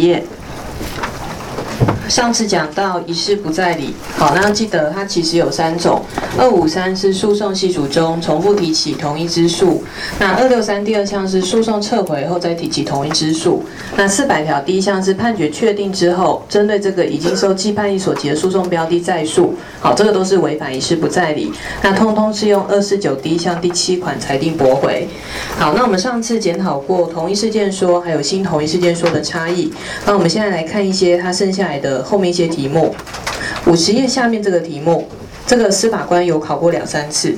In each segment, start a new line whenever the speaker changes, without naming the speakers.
耶。上次讲到一事不在理，好，那要记得它其实有三种。二五三是诉讼系数中重复提起同一之诉，那二六三第二项是诉讼撤回后再提起同一之诉。那四百条第一项是判决确定之后，针对这个已经受既判役所及的诉讼标的再诉，好，这个都是违反一事不在理。那通通是用二四九第一项第七款裁定驳回。好，那我们上次检讨过同一事件说还有新同一事件说的差异，那我们现在来看一些它剩下来的。后面一些题目，五十页下面这个题目，这个司法官有考过两三次。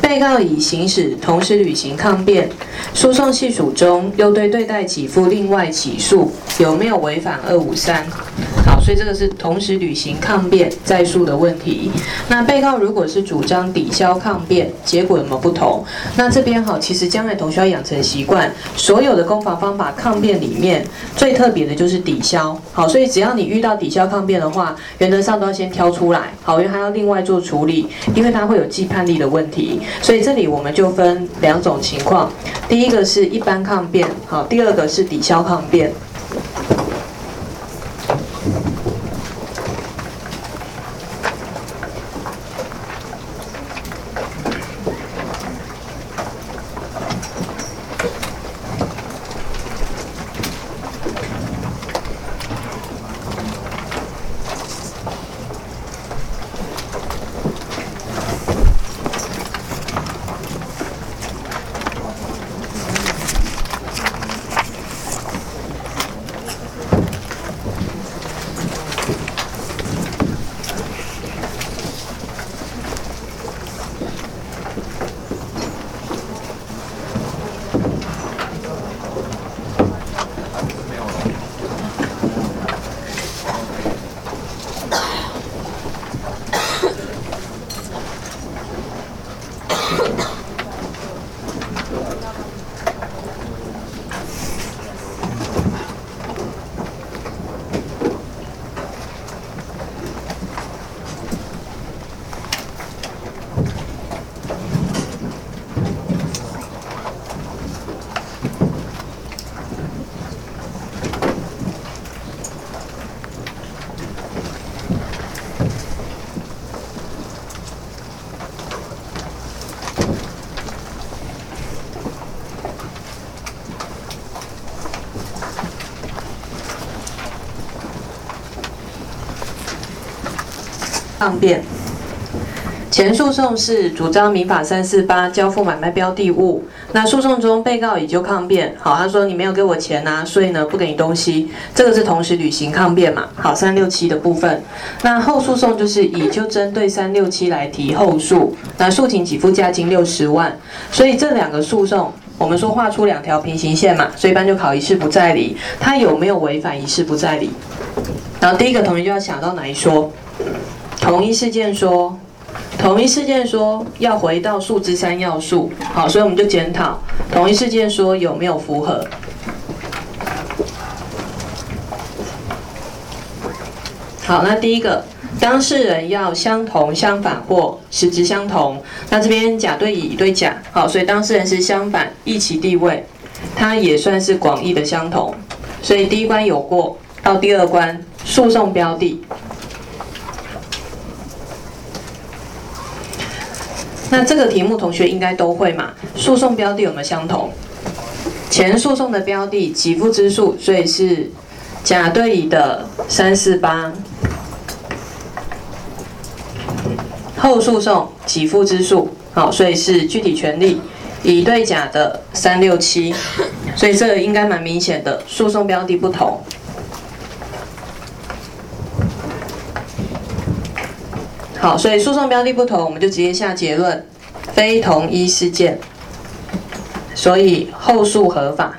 被告已行使同时履行抗辩，诉讼系数中又对对待给付另外起诉，有没有违反二五三？好，所以这个是同时履行抗辩再诉的问题。那被告如果是主张抵消抗辩，结果有没有不同？那这边好，其实将来同学要养成习惯，所有的攻防方法抗辩里面最特别的就是抵消。好，所以只要你遇到抵消抗辩的话，原则上都要先挑出来。好，因为还要另外做处理，因为它会有既判例的问题。所以这里我们就分两种情况，第一个是一般抗辩，好，第二个是抵消抗辩。抗辩，前诉讼是主张民法三四八交付买卖标的物，那诉讼中被告已就抗辩，好，他说你没有给我钱呐，所以呢不给你东西，这个是同时履行抗辩嘛，好，三六七的部分，那后诉讼就是以就针对三六七来提后诉，那诉请给付价金六十万，所以这两个诉讼，我们说画出两条平行线嘛，所以一般就考一事不在理，他有没有违反一事不在理？然后第一个同学就要想到哪一说？同一事件说，同一事件说要回到数之三要素，好，所以我们就检讨同一事件说有没有符合。好，那第一个当事人要相同、相反或实质相同，那这边甲对乙，乙对甲，好，所以当事人是相反，一起地位，它也算是广义的相同，所以第一关有过，到第二关诉讼标的。那这个题目同学应该都会嘛？诉讼标的有没有相同？前诉讼的标的给付之数，所以是甲对乙的三四八；后诉讼给付之数，好，所以是具体权利乙对甲的三六七。所以这个应该蛮明显的，诉讼标的不同。好，所以诉讼标的不同，我们就直接下结论，非同一事件，所以后诉合法。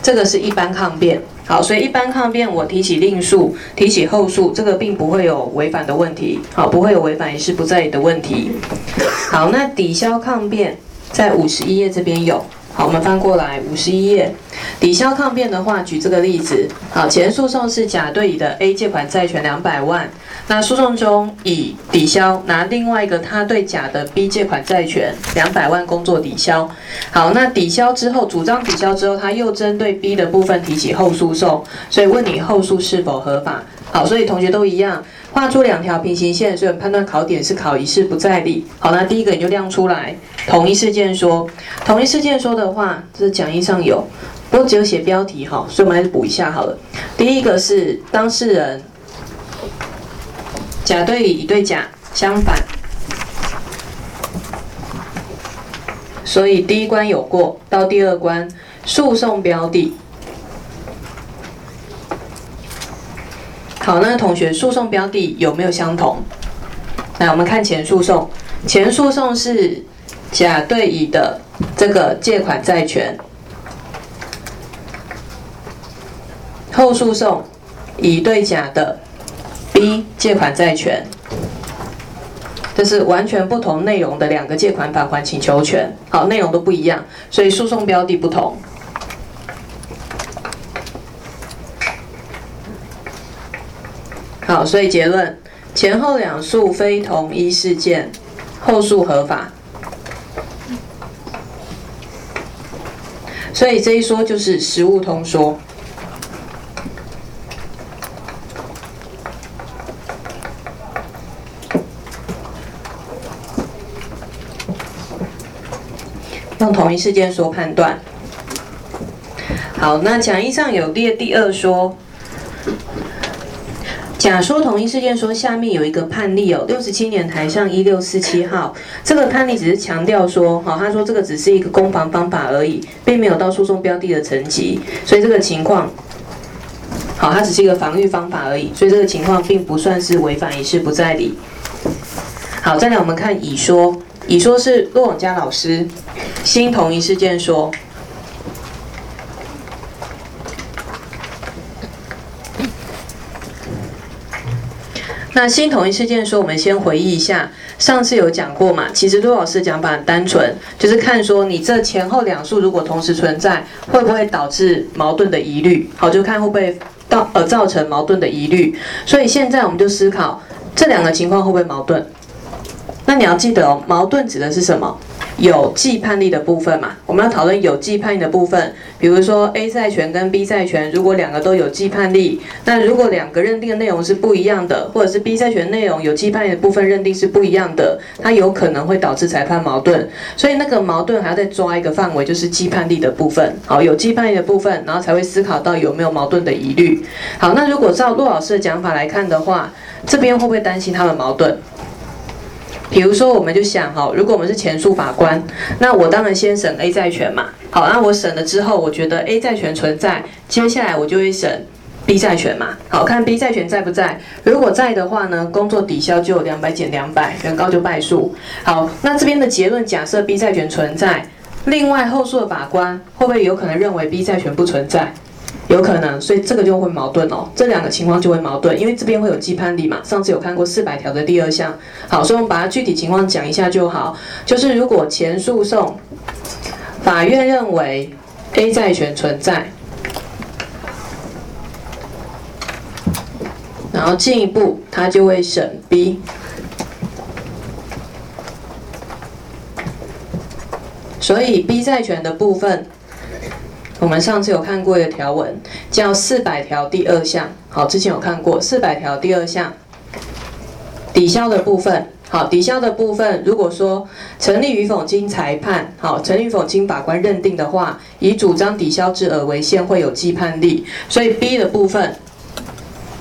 这个是一般抗辩。好，所以一般抗辩我提起另诉，提起后诉，这个并不会有违反的问题，好，不会有违反也是不在理的问题。好，那抵消抗辩在五十一页这边有，好，我们翻过来五十一页，抵消抗辩的话，举这个例子。好，前诉讼是甲对乙的 A 借款债权两百万，那诉讼中乙抵消拿另外一个他对甲的 B 借款债权两百万工作抵消。好，那抵消之后，主张抵消之后，他又针对 B 的部分提起后诉讼，所以问你后诉是否合法？好，所以同学都一样。画出两条平行线，所以判断考点是考一事不再理。好，那第一个你就亮出来，同一事件说，同一事件说的话，这是讲义上有，不过只有写标题哈，所以我们还是补一下好了。第一个是当事人甲对乙对甲相反，所以第一关有过，到第二关诉讼标的。好，那同学，诉讼标的有没有相同？来，我们看前诉讼，前诉讼是甲对乙的这个借款债权，后诉讼乙对甲的 B 借款债权，这是完全不同内容的两个借款返还请求权。好，内容都不一样，所以诉讼标的不同。好，所以结论前后两诉非同一事件，后诉合法。所以这一说就是实物通说。用同一事件说判断。好，那讲义上有列第二说。甲说同一事件说，下面有一个判例哦，六十七年台上一六四七号，这个判例只是强调说，好，他说这个只是一个攻防方法而已，并没有到诉讼标的的层级，所以这个情况，好，它只是一个防御方法而已，所以这个情况并不算是违反一事不再理。好，再来我们看乙说，乙说是骆永嘉老师新同一事件说。那新同一事件说，我们先回忆一下，上次有讲过嘛？其实陆老师讲法很单纯，就是看说你这前后两数如果同时存在，会不会导致矛盾的疑虑？好，就看会不会到呃造成矛盾的疑虑。所以现在我们就思考这两个情况会不会矛盾？那你要记得哦，矛盾指的是什么？有既判例的部分嘛，我们要讨论有既判例的部分。比如说 A 债权跟 B 债权，如果两个都有既判例，那如果两个认定的内容是不一样的，或者是 B 债权内容有既判例的部分认定是不一样的，它有可能会导致裁判矛盾。所以那个矛盾还要再抓一个范围，就是既判例的部分。好，有既判例的部分，然后才会思考到有没有矛盾的疑虑。好，那如果照陆老师的讲法来看的话，这边会不会担心他们矛盾？比如说，我们就想哈，如果我们是前诉法官，那我当然先审 A 债权嘛。好，那我审了之后，我觉得 A 债权存在，接下来我就会审 B 债权嘛。好看 B 债权在不在？如果在的话呢，工作抵消就两百减两百，原告就败诉。好，那这边的结论假设 B 债权存在，另外后诉的法官会不会有可能认为 B 债权不存在？有可能，所以这个就会矛盾哦，这两个情况就会矛盾，因为这边会有既判例嘛。上次有看过四百条的第二项，好，所以我们把它具体情况讲一下就好。就是如果前诉讼法院认为 A 债权存在，然后进一步他就会审 B，所以 B 债权的部分。我们上次有看过一个条文，叫四百条第二项。好，之前有看过四百条第二项抵消的部分。好，抵消的部分，如果说成立与否经裁判，好，成立与否经法官认定的话，以主张抵消之额为限，会有既判力。所以 B 的部分，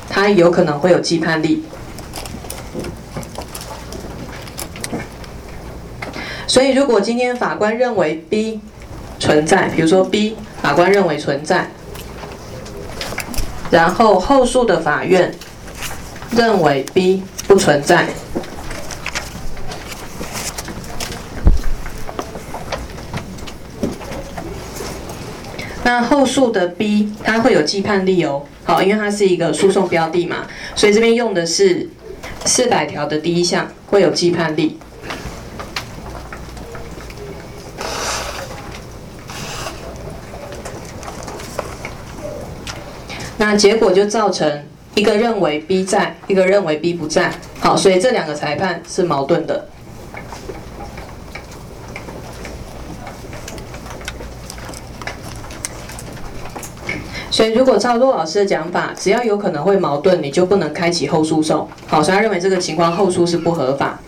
它有可能会有既判力。所以如果今天法官认为 B 存在，比如说 B。法官认为存在，然后后诉的法院认为 B 不存在，那后诉的 B 它会有既判力哦，好，因为它是一个诉讼标的嘛，所以这边用的是四百条的第一项会有既判力。那结果就造成一个认为 B 在，一个认为 B 不在，好，所以这两个裁判是矛盾的。所以，如果照陆老师的讲法，只要有可能会矛盾，你就不能开启后诉讼。好，所以他认为这个情况后诉是不合法。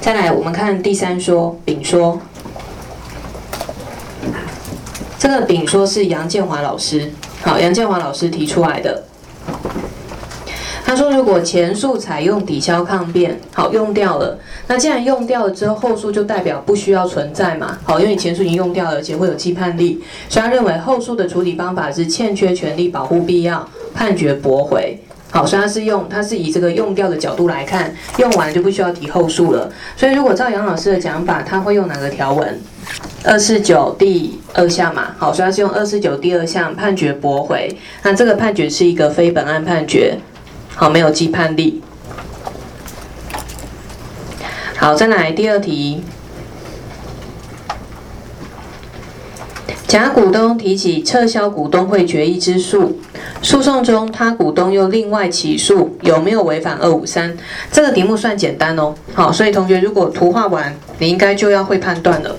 再来，我们第三说，丙说。这个丙说是杨建华老师，好，杨建华老师提出来的。他说，如果前述采用抵消抗辩，好用掉了，那既然用掉了之后，后述就代表不需要存在嘛？好，因为你前述已经用掉了，而且会有既判力，所以他认为后述的处理方法是欠缺权利保护必要，判决驳回。好，所以他是用，他是以这个用掉的角度来看，用完就不需要提后述了。所以如果照杨老师的讲法，他会用哪个条文？二四九第二项嘛。好，所以他是用二四九第二项判决驳回。那这个判决是一个非本案判决，好，没有既判力。好，再来第二题。甲股东提起撤销股东会决议之诉。诉讼中，他股东又另外起诉，有没有违反二五三？这个题目算简单哦。好，所以同学如果图画完，你应该就要会判断了。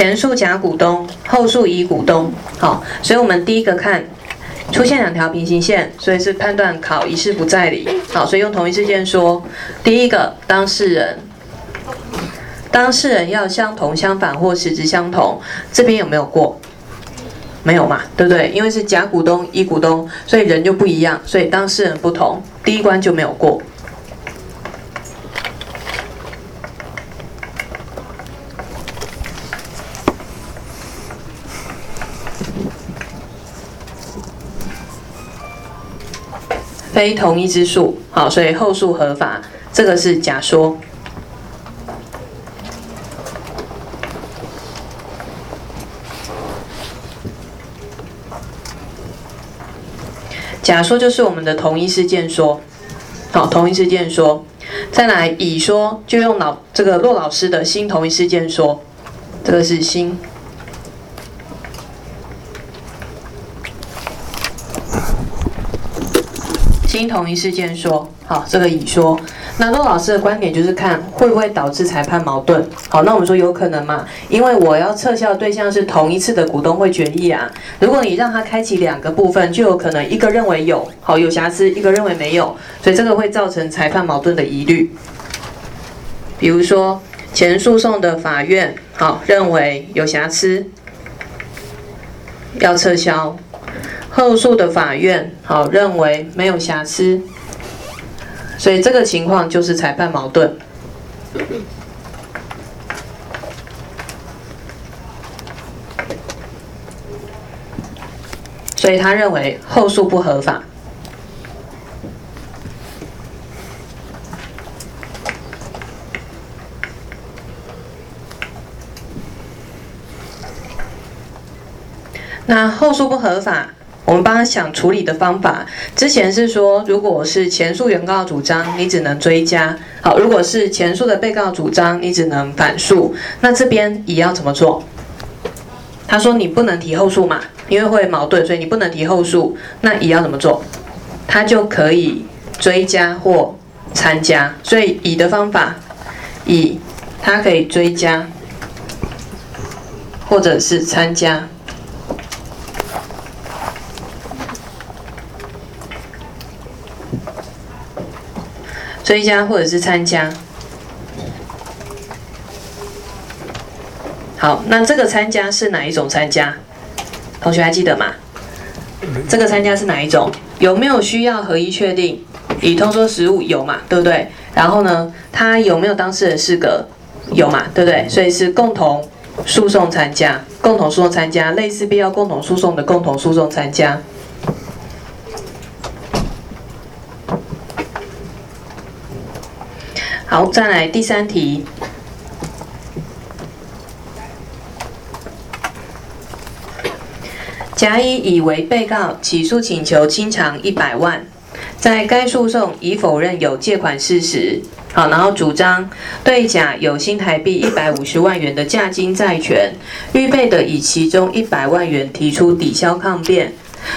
前述甲股东，后述乙股东。好，所以我们第一个看出现两条平行线，所以是判断考一事不在理。好，所以用同一事件说，第一个当事人，当事人要相同、相反或实质相同，这边有没有过？没有嘛，对不对？因为是甲股东、乙股东，所以人就不一样，所以当事人不同，第一关就没有过。非同一之数，好，所以后数合法，这个是假说。假说就是我们的同一事件说，好，同一事件说。再来乙说，就用老这个骆老师的新同一事件说，这个是新。听同一事件说，好，这个乙说，那骆老师的观点就是看会不会导致裁判矛盾。好，那我们说有可能嘛？因为我要撤销对象是同一次的股东会决议啊。如果你让他开启两个部分，就有可能一个认为有，好有瑕疵，一个认为没有，所以这个会造成裁判矛盾的疑虑。比如说前诉讼的法院，好认为有瑕疵，要撤销。后诉的法院好认为没有瑕疵，所以这个情况就是裁判矛盾，所以他认为后诉不合法。那后诉不合法，我们帮他想处理的方法。之前是说，如果是前诉原告主张，你只能追加；好，如果是前诉的被告主张，你只能反诉。那这边乙要怎么做？他说你不能提后诉嘛，因为会矛盾，所以你不能提后诉。那乙要怎么做？他就可以追加或参加。所以乙的方法，乙他可以追加或者是参加。追加或者是参加，好，那这个参加是哪一种参加？同学还记得吗？这个参加是哪一种？有没有需要合一确定？以通说实务有嘛，对不对？然后呢，他有没有当事人是个有嘛，对不对？所以是共同诉讼参加，共同诉讼参加，类似必要共同诉讼的共同诉讼参加。好，再来第三题。甲乙以为被告起诉请求清偿一百万，在该诉讼已否认有借款事实。好，然后主张对甲有新台币一百五十万元的价金债权，预备的以其中一百万元提出抵销抗辩。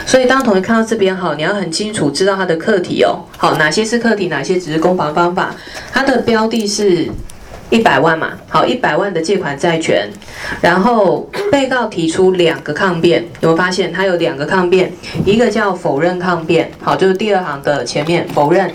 所以，当同学看到这边，好，你要很清楚知道它的课题哦。好，哪些是课题，哪些只是攻防方法？它的标的是一百万嘛？好，一百万的借款债权，然后被告提出两个抗辩，有没有发现它有两个抗辩？一个叫否认抗辩，好，就是第二行的前面否认；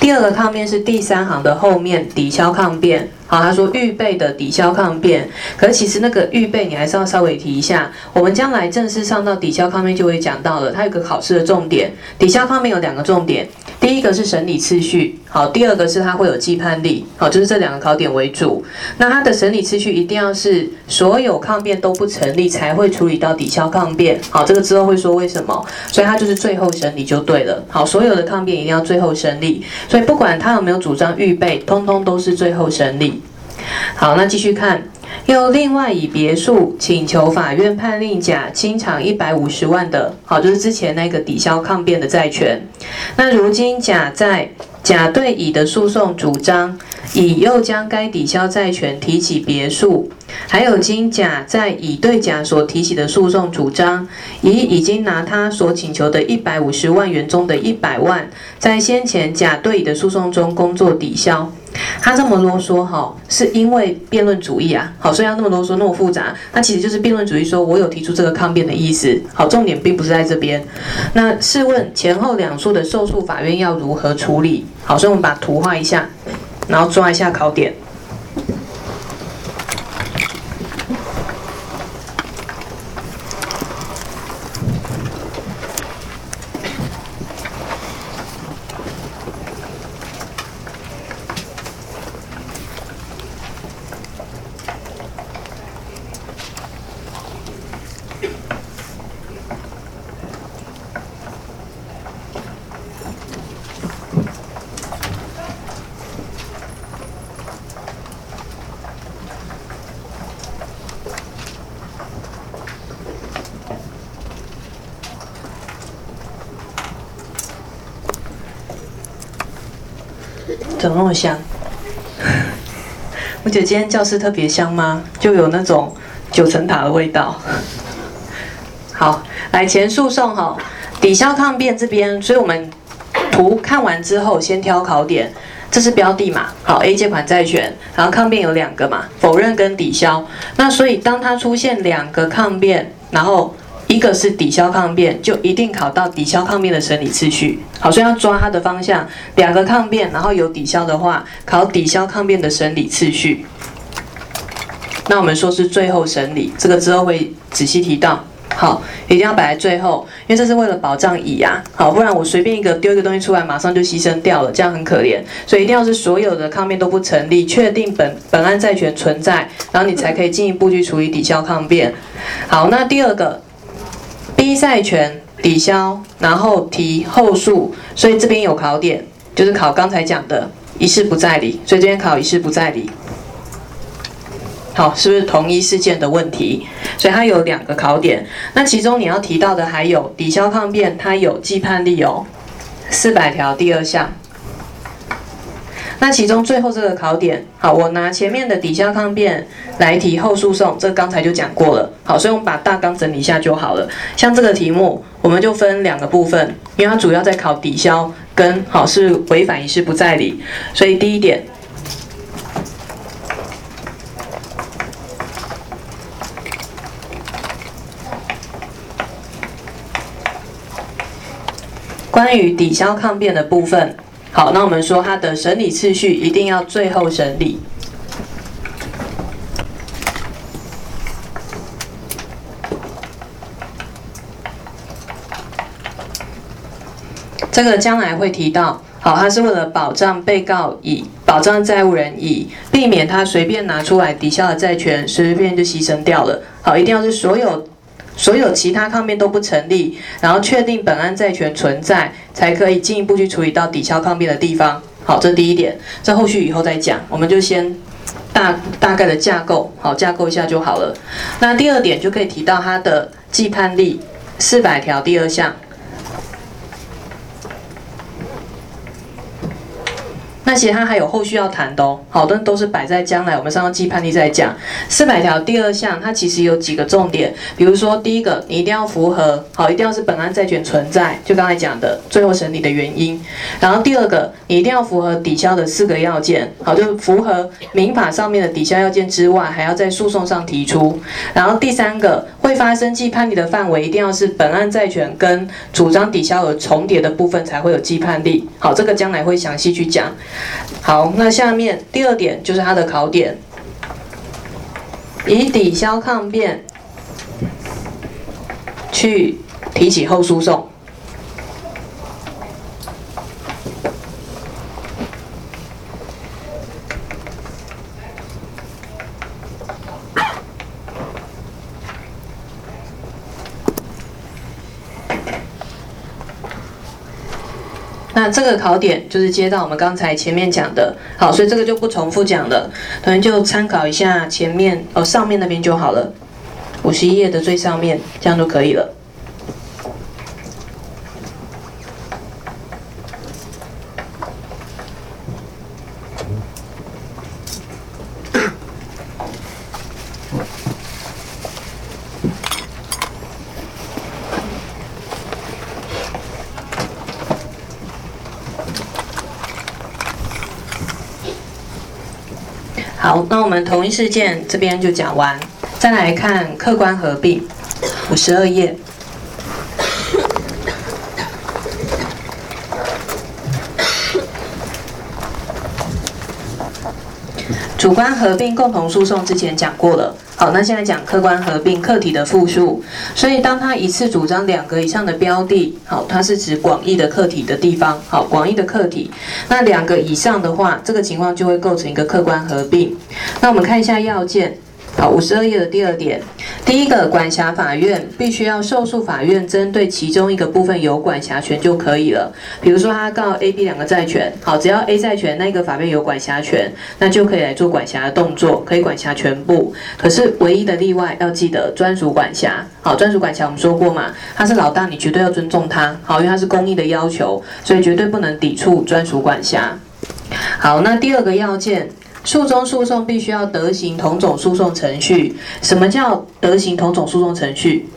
第二个抗辩是第三行的后面抵消抗辩。好，他说预备的抵消抗辩，可是其实那个预备你还是要稍微提一下。我们将来正式上到抵消抗辩就会讲到了，它有个考试的重点。抵消抗辩有两个重点，第一个是审理次序，好，第二个是它会有既判力，好，就是这两个考点为主。那它的审理次序一定要是所有抗辩都不成立才会处理到抵消抗辩，好，这个之后会说为什么，所以它就是最后审理就对了。好，所有的抗辩一定要最后审理，所以不管他有没有主张预备，通通都是最后审理。好，那继续看，又另外以别墅请求法院判令甲清偿一百五十万的，好，就是之前那个抵消抗辩的债权。那如今甲在甲对乙的诉讼主张，乙又将该抵消债权提起别墅，还有经甲在乙对甲所提起的诉讼主张，乙已经拿他所请求的一百五十万元中的一百万，在先前甲对乙的诉讼中工作抵消。他这么啰嗦哈，是因为辩论主义啊，好，所以要那么啰嗦那么复杂，那其实就是辩论主义，说我有提出这个抗辩的意思，好，重点并不是在这边。那试问前后两诉的受诉法院要如何处理？好，所以我们把图画一下，然后抓一下考点。那么香？我觉得今天教室特别香吗？就有那种九层塔的味道。好，来前诉讼哈，抵消抗辩这边，所以我们图看完之后，先挑考点。这是标的嘛？好，A 借款债权，然后抗辩有两个嘛，否认跟抵消。那所以当它出现两个抗辩，然后。一个是抵消抗辩，就一定考到抵消抗辩的审理次序。好，所以要抓它的方向。两个抗辩，然后有抵消的话，考抵消抗辩的审理次序。那我们说是最后审理，这个之后会仔细提到。好，一定要摆在最后，因为这是为了保障乙呀。好，不然我随便一个丢一个东西出来，马上就牺牲掉了，这样很可怜。所以一定要是所有的抗辩都不成立，确定本本案债权存在，然后你才可以进一步去处理抵消抗辩。好，那第二个。B 债权抵消，然后提后诉，所以这边有考点，就是考刚才讲的一事不再理，所以这边考一事不再理。好，是不是同一事件的问题？所以它有两个考点。那其中你要提到的还有抵消抗辩，它有既判例哦，四百条第二项。那其中最后这个考点，好，我拿前面的抵消抗辩来提后诉讼，这刚才就讲过了。好，所以我们把大纲整理一下就好了。像这个题目，我们就分两个部分，因为它主要在考抵消跟好是违反一事不在理，所以第一点。关于抵消抗辩的部分，好，那我们说它的审理次序一定要最后审理。这个将来会提到，好，它是为了保障被告以保障债务人以避免他随便拿出来抵消的债权随便就牺牲掉了。好，一定要是所有。所有其他抗辩都不成立，然后确定本案债权存在，才可以进一步去处理到抵消抗辩的地方。好，这第一点，这后续以后再讲，我们就先大大概的架构，好架构一下就好了。那第二点就可以提到它的既判例四百条第二项。那其实它还有后续要谈的哦，好的都是摆在将来，我们上个季判例再讲。四百条第二项，它其实有几个重点，比如说第一个，你一定要符合，好，一定要是本案债权存在，就刚才讲的最后审理的原因。然后第二个，你一定要符合抵消的四个要件，好，就是符合民法上面的抵消要件之外，还要在诉讼上提出。然后第三个，会发生既判力的范围，一定要是本案债权跟主张抵消额重叠的部分才会有既判力。好，这个将来会详细去讲。好，那下面第二点就是它的考点，以抵消抗辩去提起后诉讼。那这个考点就是接到我们刚才前面讲的，好，所以这个就不重复讲了，同学就参考一下前面哦上面那边就好了，五十一页的最上面，这样就可以了。好，那我们同一事件这边就讲完，再来看客观合并，五十二页。主观合并共同诉讼之前讲过了。好，那现在讲客观合并客体的复数，所以当他一次主张两个以上的标的，好，它是指广义的客体的地方，好，广义的客体，那两个以上的话，这个情况就会构成一个客观合并。那我们看一下要件。好，五十二页的第二点，第一个，管辖法院必须要受诉法院针对其中一个部分有管辖权就可以了。比如说，他告 A、B 两个债权，好，只要 A 债权那个法院有管辖权，那就可以来做管辖的动作，可以管辖全部。可是唯一的例外要记得专属管辖。好，专属管辖我们说过嘛，他是老大，你绝对要尊重他。好，因为他是公益的要求，所以绝对不能抵触专属管辖。好，那第二个要件。诉中诉讼必须要得行同种诉讼程序。什么叫得行同种诉讼程序？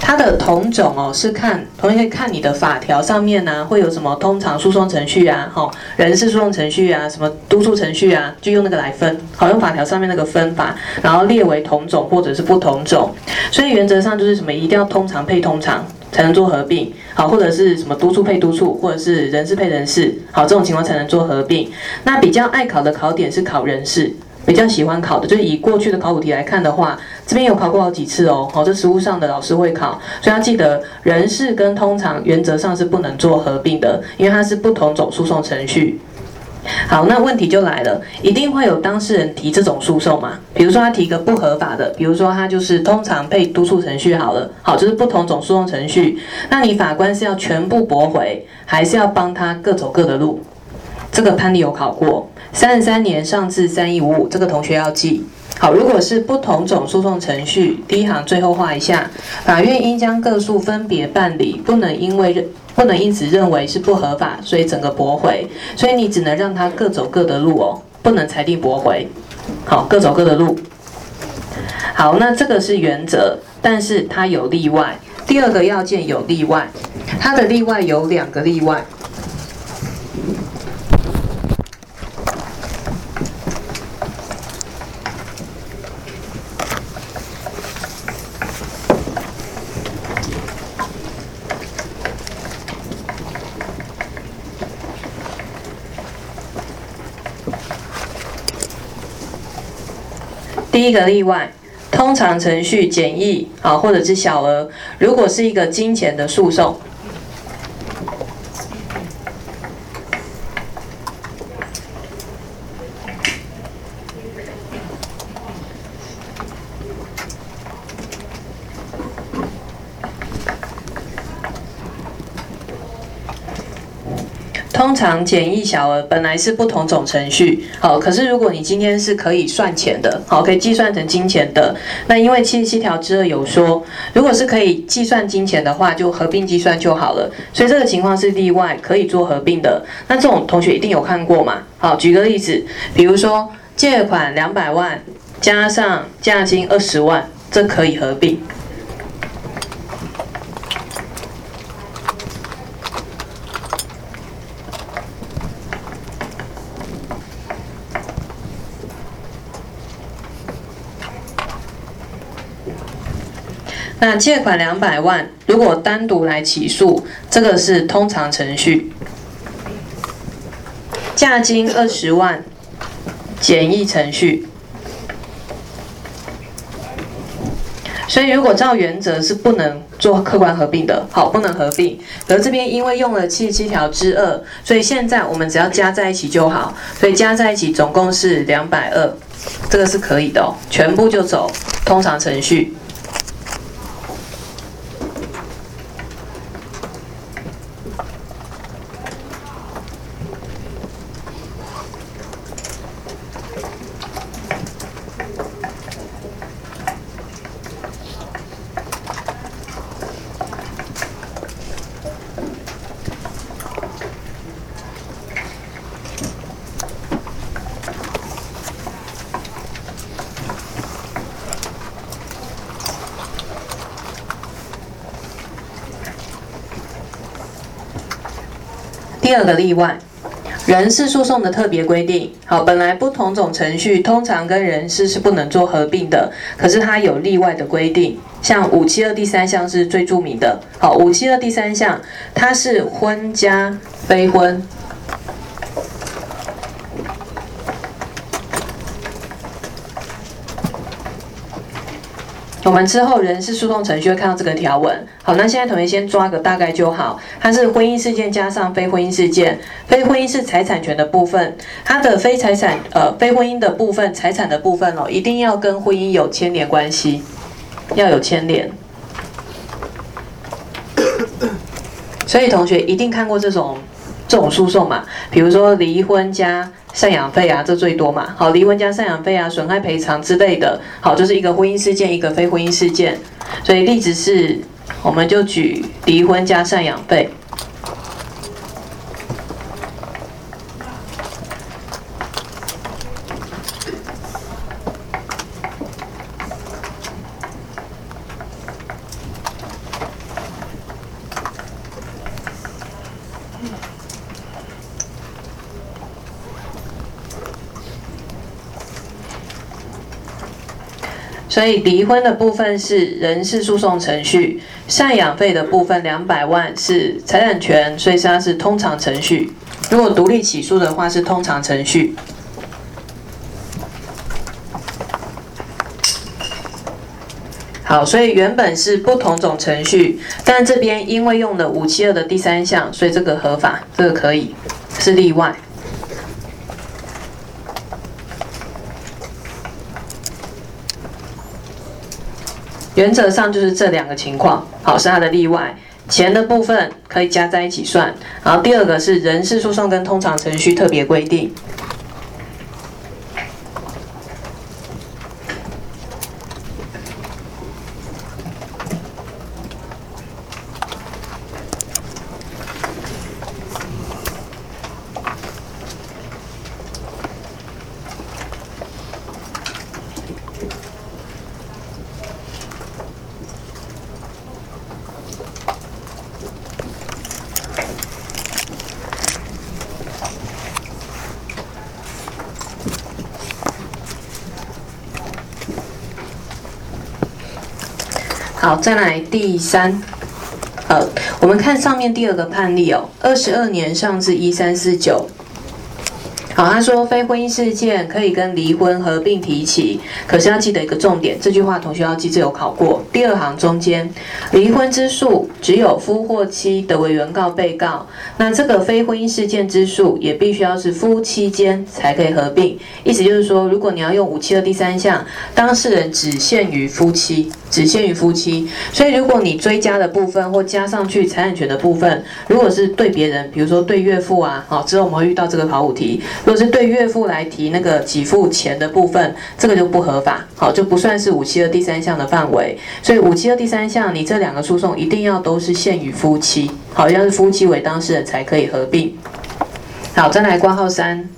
它的同种哦，是看同学可以看你的法条上面呢，会有什么通常诉讼程序啊，哈，人事诉讼程序啊，什么督促程序啊，就用那个来分，好用法条上面那个分法，然后列为同种或者是不同种。所以原则上就是什么，一定要通常配通常。才能做合并，好，或者是什么督促配督促，或者是人事配人事，好，这种情况才能做合并。那比较爱考的考点是考人事，比较喜欢考的，就是以过去的考古题来看的话，这边有考过好几次哦，好，这实务上的老师会考，所以要记得人事跟通常原则上是不能做合并的，因为它是不同种诉讼程序。好，那问题就来了，一定会有当事人提这种诉讼吗？比如说他提个不合法的，比如说他就是通常配督促程序好了，好，就是不同种诉讼程序，那你法官是要全部驳回，还是要帮他各走各的路？这个判例有考过，三十三年上至三一五五，这个同学要记。好，如果是不同种诉讼程序，第一行最后画一下，法院应将各诉分别办理，不能因为认不能因此认为是不合法，所以整个驳回。所以你只能让他各走各的路哦，不能裁定驳回。好，各走各的路。好，那这个是原则，但是它有例外。第二个要件有例外，它的例外有两个例外。一个例外，通常程序简易啊，或者是小额，如果是一个金钱的诉讼。通常简易小额本来是不同种程序，好，可是如果你今天是可以算钱的，好，可以计算成金钱的，那因为七十七条之二有说，如果是可以计算金钱的话，就合并计算就好了，所以这个情况是例外，可以做合并的。那这种同学一定有看过嘛？好，举个例子，比如说借款两百万加上价金二十万，这可以合并。那借款两百万，如果单独来起诉，这个是通常程序。价金二十万，简易程序。所以如果照原则是不能做客观合并的，好，不能合并。而这边因为用了七十七条之二，所以现在我们只要加在一起就好。所以加在一起总共是两百二，这个是可以的哦，全部就走通常程序。第二个例外，人事诉讼的特别规定。好，本来不同种程序通常跟人事是不能做合并的，可是它有例外的规定。像五七二第三项是最著名的。好，五七二第三项，它是婚加非婚。我们之后人事诉讼程序会看到这个条文。好，那现在同学先抓个大概就好。它是婚姻事件加上非婚姻事件，非婚姻是财产权的部分，它的非财产呃非婚姻的部分财产的部分哦，一定要跟婚姻有牵连关系，要有牵连。所以同学一定看过这种这种诉讼嘛？比如说离婚加。赡养费啊，这最多嘛？好，离婚加赡养费啊，损害赔偿之类的，好，就是一个婚姻事件，一个非婚姻事件。所以例子是，我们就举离婚加赡养费。所以离婚的部分是人事诉讼程序，赡养费的部分两百万是财产权，所以它是通常程序。如果独立起诉的话是通常程序。好，所以原本是不同种程序，但这边因为用了五七二的第三项，所以这个合法，这个可以是例外。原则上就是这两个情况，好是它的例外。钱的部分可以加在一起算。然后第二个是人事诉讼跟通常程序特别规定。好，再来第三，呃，我们看上面第二个判例哦，二十二年上至一三四九。好，他说非婚姻事件可以跟离婚合并提起，可是要记得一个重点，这句话同学要记，这有考过。第二行中间，离婚之诉只有夫或妻得为原告被告，那这个非婚姻事件之诉也必须要是夫妻间才可以合并。意思就是说，如果你要用五七二第三项，当事人只限于夫妻，只限于夫妻。所以如果你追加的部分或加上去财产权的部分，如果是对别人，比如说对岳父啊，好，之后我们会遇到这个考古题。如果是对岳父来提那个给付钱的部分，这个就不合法，好就不算是五七二第三项的范围。所以五七二第三项，你这两个诉讼一定要都是限于夫妻，好像是夫妻为当事人才可以合并。好，再来挂号三，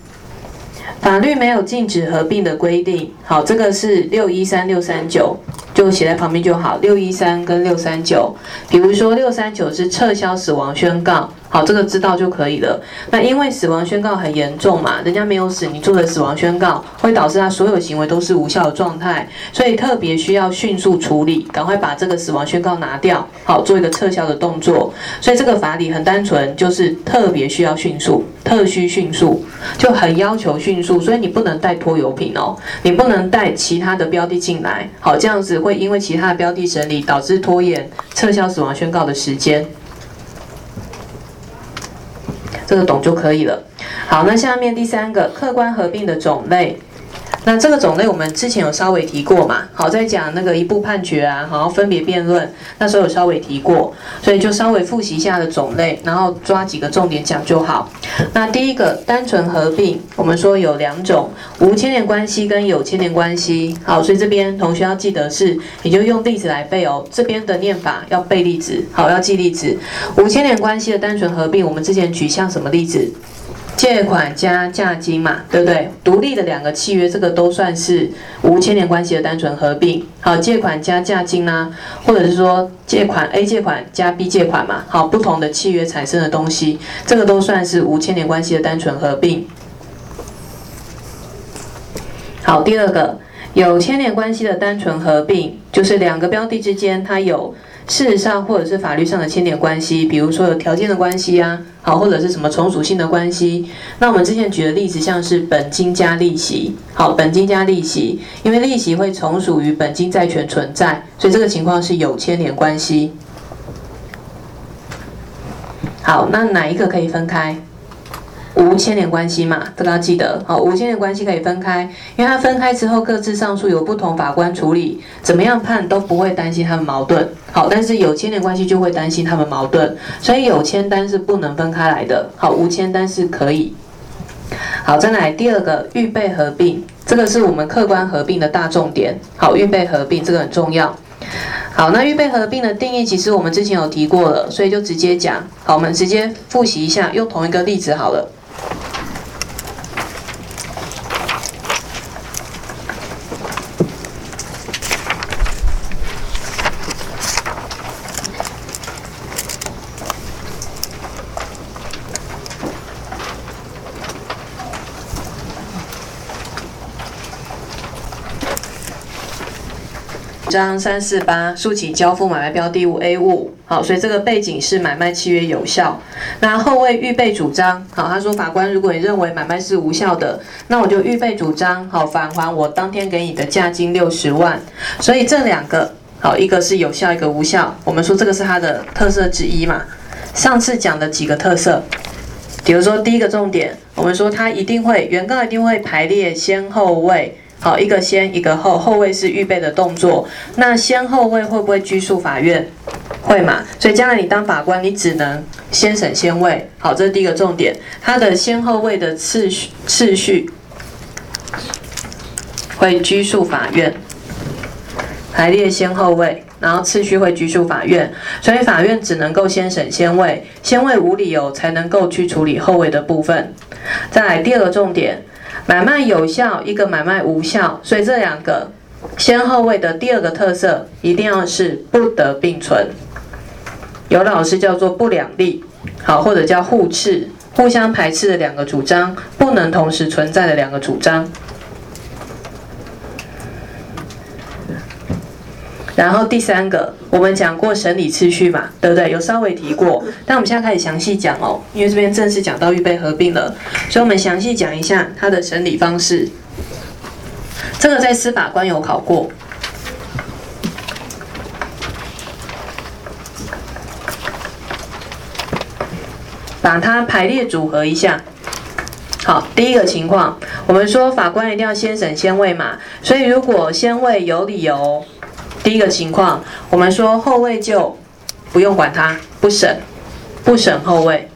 法律没有禁止合并的规定。好，这个是六一三六三九。就写在旁边就好，六一三跟六三九，比如说六三九是撤销死亡宣告，好，这个知道就可以了。那因为死亡宣告很严重嘛，人家没有死，你做的死亡宣告会导致他所有行为都是无效的状态，所以特别需要迅速处理，赶快把这个死亡宣告拿掉，好，做一个撤销的动作。所以这个法理很单纯，就是特别需要迅速，特需迅速，就很要求迅速，所以你不能带拖油瓶哦，你不能带其他的标的进来，好，这样子会。因为其他的标的审理导致拖延撤销死亡宣告的时间，这个懂就可以了。好，那下面第三个客观合并的种类。那这个种类我们之前有稍微提过嘛？好，在讲那个一部判决啊，好分别辩论，那时候有稍微提过，所以就稍微复习一下的种类，然后抓几个重点讲就好。那第一个单纯合并，我们说有两种，无牵连关系跟有牵连关系。好，所以这边同学要记得是，你就用例子来背哦。这边的念法要背例子，好，要记例子。无牵连关系的单纯合并，我们之前举像什么例子？借款加价金嘛，对不对？独立的两个契约，这个都算是无牵连关系的单纯合并。好，借款加价金啦，或者是说借款 A 借款加 B 借款嘛，好，不同的契约产生的东西，这个都算是无牵连关系的单纯合并。好，第二个有牵连关系的单纯合并，就是两个标的之间它有。事实上，或者是法律上的牵连关系，比如说有条件的关系啊，好，或者是什么从属性的关系。那我们之前举的例子，像是本金加利息，好，本金加利息，因为利息会从属于本金债权存在，所以这个情况是有牵连关系。好，那哪一个可以分开？无牵连关系嘛，这个要记得。好，无牵连关系可以分开，因为它分开之后各自上诉有不同法官处理，怎么样判都不会担心他们矛盾。好，但是有牵连关系就会担心他们矛盾，所以有签单是不能分开来的。好，无签单是可以。好，再来第二个预备合并，这个是我们客观合并的大重点。好，预备合并这个很重要。好，那预备合并的定义，其实我们之前有提过了，所以就直接讲。好，我们直接复习一下，用同一个例子好了。章三四八诉请交付买卖标的物 A 物，好，所以这个背景是买卖契约有效。那后位预备主张，好，他说法官，如果你认为买卖是无效的，那我就预备主张，好，返还我当天给你的价金六十万。所以这两个，好，一个是有效，一个无效。我们说这个是它的特色之一嘛。上次讲的几个特色，比如说第一个重点，我们说它一定会，原告一定会排列先后位。好，一个先，一个后，后位是预备的动作。那先后位会不会拘束法院？会嘛？所以将来你当法官，你只能先审先位。好，这是第一个重点。它的先后位的次序次序会拘束法院，排列先后位，然后次序会拘束法院。所以法院只能够先审先位，先位无理由才能够去处理后位的部分。再来第二个重点。买卖有效，一个买卖无效，所以这两个先后位的第二个特色，一定要是不得并存。有老师叫做不两立，好，或者叫互斥，互相排斥的两个主张，不能同时存在的两个主张。然后第三个，我们讲过审理次序嘛，对不对？有稍微提过，但我们现在开始详细讲哦，因为这边正式讲到预备合并了，所以我们详细讲一下它的审理方式。这个在司法官有考过。把它排列组合一下。好，第一个情况，我们说法官一定要先审先位嘛，所以如果先位有理由，第一个情况，我们说后位就不用管它，不审，不审后位。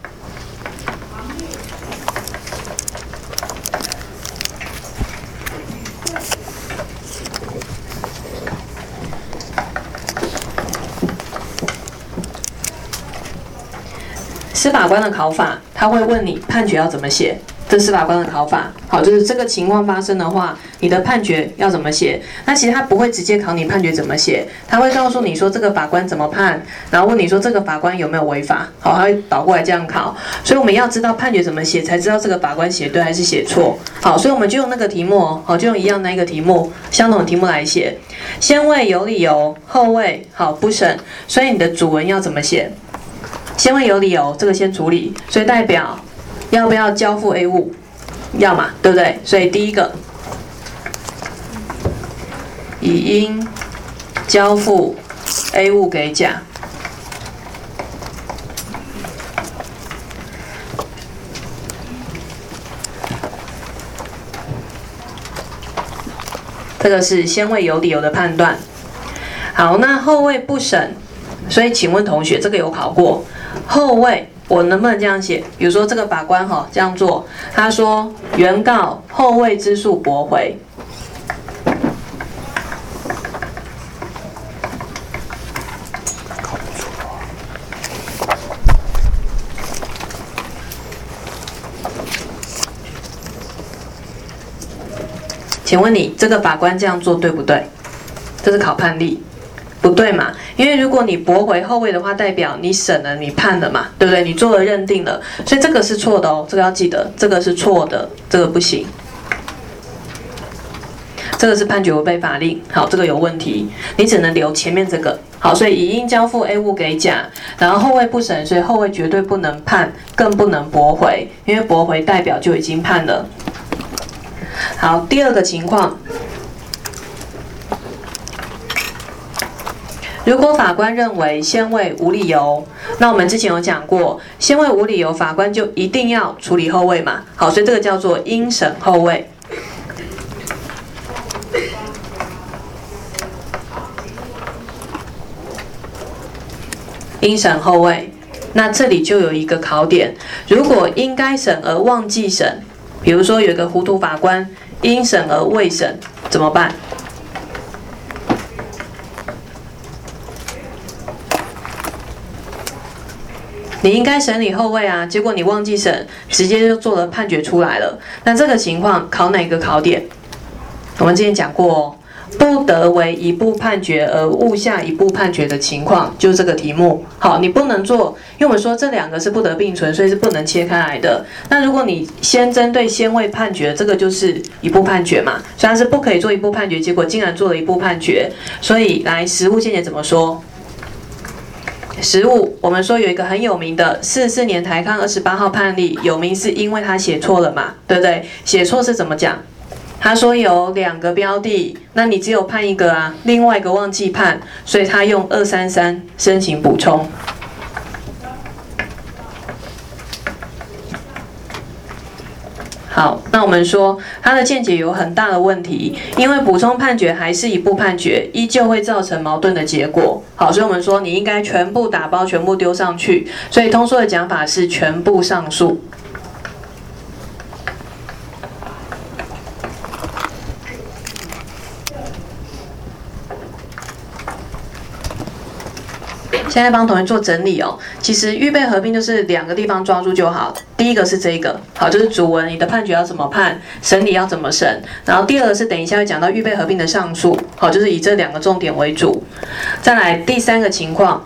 司法官的考法，他会问你判决要怎么写。这司法官的考法，好，就是这个情况发生的话，你的判决要怎么写？那其实他不会直接考你判决怎么写，他会告诉你说这个法官怎么判，然后问你说这个法官有没有违法，好，他会倒过来这样考。所以我们要知道判决怎么写，才知道这个法官写对还是写错。好，所以我们就用那个题目，好，就用一样那一个题目，相同的题目来写。先位有理由，后位好不审，所以你的主文要怎么写？先问有理由，这个先处理，所以代表要不要交付 A 物？要嘛，对不对？所以第一个，已应交付 A 物给甲，这个是先位有理由的判断。好，那后位不审，所以请问同学，这个有考过？后位我能不能这样写？比如说这个法官哈这样做，他说原告后位之诉驳回。请问你这个法官这样做对不对？这是考判例。不对嘛？因为如果你驳回后位的话，代表你审了，你判了嘛，对不对？你做了认定了，所以这个是错的哦，这个要记得，这个是错的，这个不行。这个是判决违背法令，好，这个有问题，你只能留前面这个。好，所以已应交付 A 物给甲，然后后位不审，所以后位绝对不能判，更不能驳回，因为驳回代表就已经判了。好，第二个情况。如果法官认为先位无理由，那我们之前有讲过，先位无理由，法官就一定要处理后位嘛。好，所以这个叫做应审后位。应审后位，那这里就有一个考点：如果应该审而忘记审，比如说有一个糊涂法官应审而未审，怎么办？你应该审理后位啊，结果你忘记审，直接就做了判决出来了。那这个情况考哪个考点？我们之前讲过，不得为一步判决而误下一步判决的情况，就是这个题目。好，你不能做，因为我们说这两个是不得并存，所以是不能切开来的。那如果你先针对先位判决，这个就是一步判决嘛，虽然是不可以做一步判决，结果竟然做了一步判决，所以来实务见解怎么说？食物，我们说有一个很有名的四四年台康二十八号判例，有名是因为他写错了嘛，对不对？写错是怎么讲？他说有两个标的，那你只有判一个啊，另外一个忘记判，所以他用二三三申请补充。好，那我们说他的见解有很大的问题，因为补充判决还是一部判决，依旧会造成矛盾的结果。好，所以我们说你应该全部打包，全部丢上去。所以通说的讲法是全部上诉。现在帮同学做整理哦。其实预备合并就是两个地方抓住就好。第一个是这个，好，就是主文，你的判决要怎么判，审理要怎么审。然后第二个是等一下会讲到预备合并的上诉，好，就是以这两个重点为主。再来第三个情况，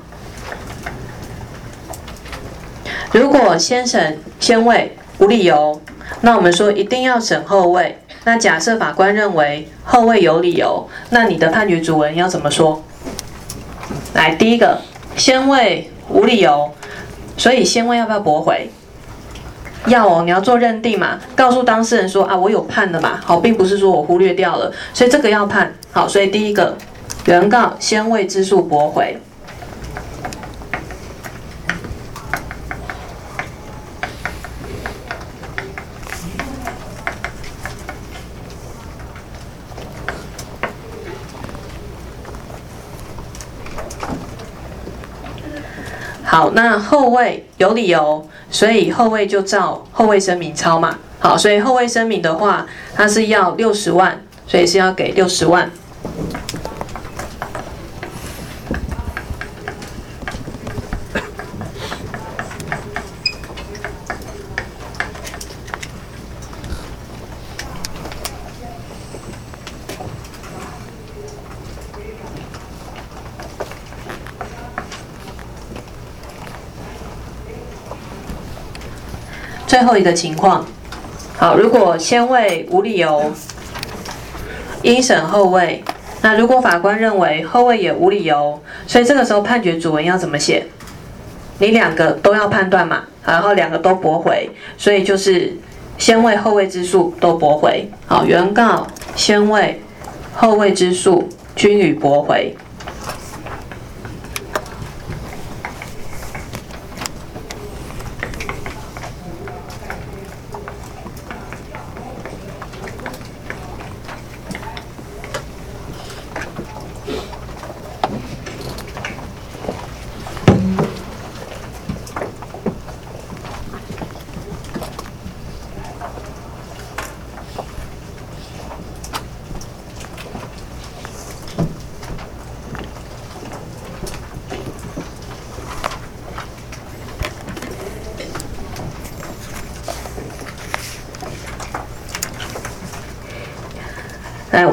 如果先审先位无理由，那我们说一定要审后位。那假设法官认为后位有理由，那你的判决主文要怎么说？来，第一个，先位无理由，所以先位要不要驳回？要哦，你要做认定嘛，告诉当事人说啊，我有判的嘛，好，并不是说我忽略掉了，所以这个要判。好，所以第一个，原告先位之诉驳回。那后卫有理由，所以后卫就照后卫声明抄嘛。好，所以后卫声明的话，它是要六十万，所以是要给六十万。最后一个情况，好，如果先位无理由，应审后位，那如果法官认为后位也无理由，所以这个时候判决主文要怎么写？你两个都要判断嘛，然后两个都驳回，所以就是先位后位之诉都驳回。好，原告先位后位之诉均予驳回。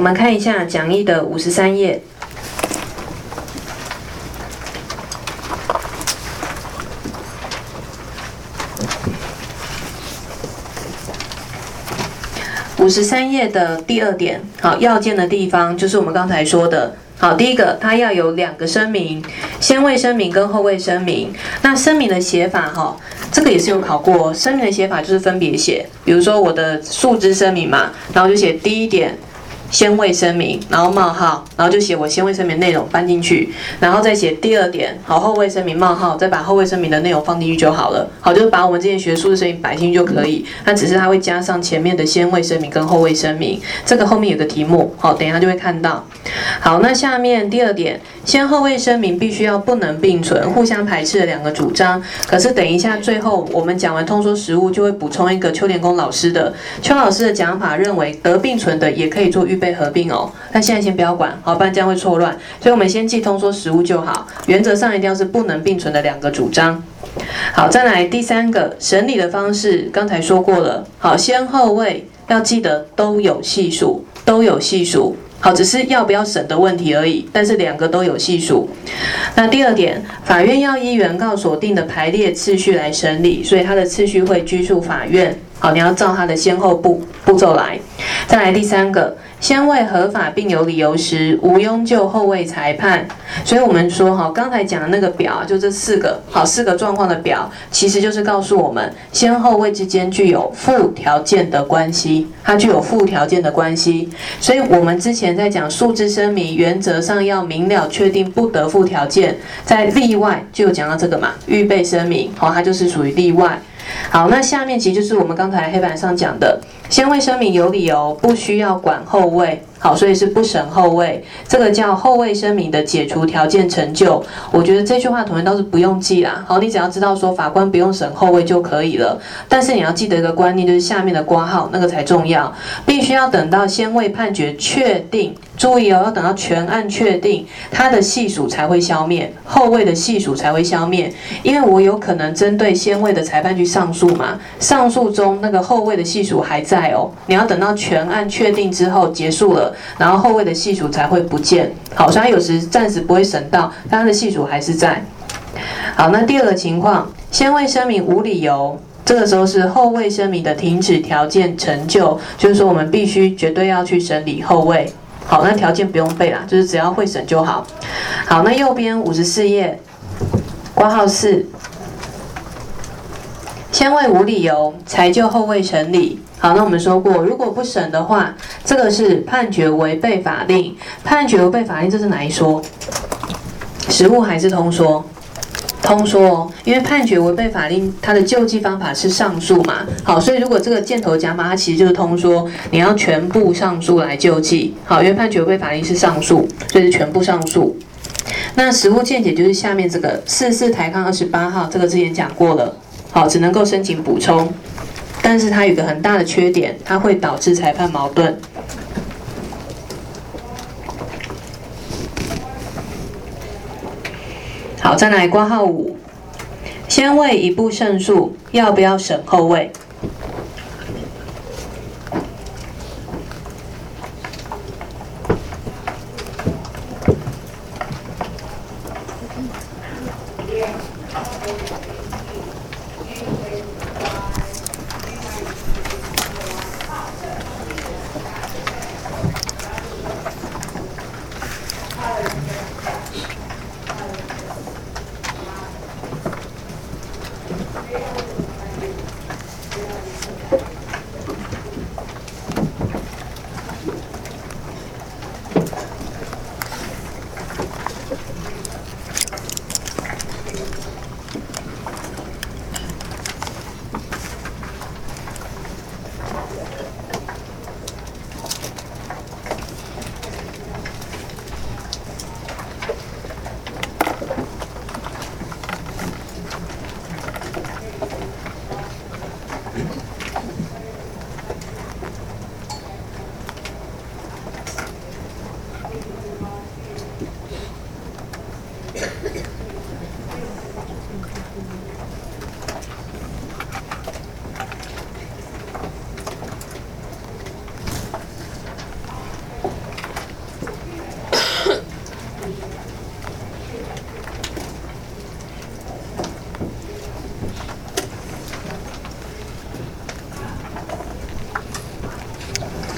我们看一下讲义的五十三页。五十三页的第二点，好，要件的地方就是我们刚才说的。好，第一个，它要有两个声明，先位声明跟后位声明。那声明的写法，哈，这个也是有考过。声明的写法就是分别写，比如说我的数字声明嘛，然后就写第一点。先位声明，然后冒号，然后就写我先位声明内容搬进去，然后再写第二点，好后位声明冒号，再把后位声明的内容放进去就好了。好，就是把我们之前学数字声明摆进去就可以。那只是它会加上前面的先位声明跟后位声明，这个后面有个题目，好，等一下就会看到。好，那下面第二点，先后位声明必须要不能并存，互相排斥的两个主张。可是等一下最后我们讲完通说实务，就会补充一个邱连功老师的邱老师的讲法，认为得并存的也可以做预备被合并哦。那现在先不要管，好，不然这样会错乱。所以我们先记通说实务就好，原则上一定要是不能并存的两个主张。好，再来第三个审理的方式，刚才说过了。好，先后位要记得都有系数，都有系数。好，只是要不要审的问题而已，但是两个都有系数。那第二点，法院要依原告所定的排列次序来审理，所以它的次序会拘束法院。好，你要照它的先后步步骤来。再来第三个。先位合法并有理由时，无庸就后位裁判。所以我们说哈，刚才讲的那个表，就这四个好四个状况的表，其实就是告诉我们，先后位之间具有附条件的关系，它具有附条件的关系。所以我们之前在讲数字声明，原则上要明了确定不得附条件，在例外就讲到这个嘛，预备声明，好，它就是属于例外。好，那下面其实就是我们刚才黑板上讲的，先卫声明有理由，不需要管后卫。好，所以是不审后位，这个叫后位声明的解除条件成就。我觉得这句话同学倒是不用记啦。好，你只要知道说法官不用审后位就可以了。但是你要记得一个观念，就是下面的挂号那个才重要，必须要等到先位判决确定，注意哦，要等到全案确定，它的系数才会消灭，后位的系数才会消灭。因为我有可能针对先位的裁判去上诉嘛，上诉中那个后位的系数还在哦，你要等到全案确定之后结束了。然后后位的系数才会不见，好，所以有时暂时不会审到，但它的系数还是在。好，那第二个情况，先位声明无理由，这个时候是后位声明的停止条件成就，就是说我们必须绝对要去审理后位。好，那条件不用背啦，就是只要会审就好。好，那右边五十四页，挂号四，先位无理由才就后未审理。好，那我们说过，如果不审的话，这个是判决违背法令。判决违背法令，这是哪一说？实务还是通说？通说哦，因为判决违背法令，它的救济方法是上诉嘛。好，所以如果这个箭头加码，它其实就是通说，你要全部上诉来救济。好，因为判决违背法令是上诉，所以是全部上诉。那实务见解就是下面这个四四台抗二十八号，这个之前讲过了。好，只能够申请补充。但是它有个很大的缺点，它会导致裁判矛盾。好，再来挂号五，先位一步胜诉，要不要审后位？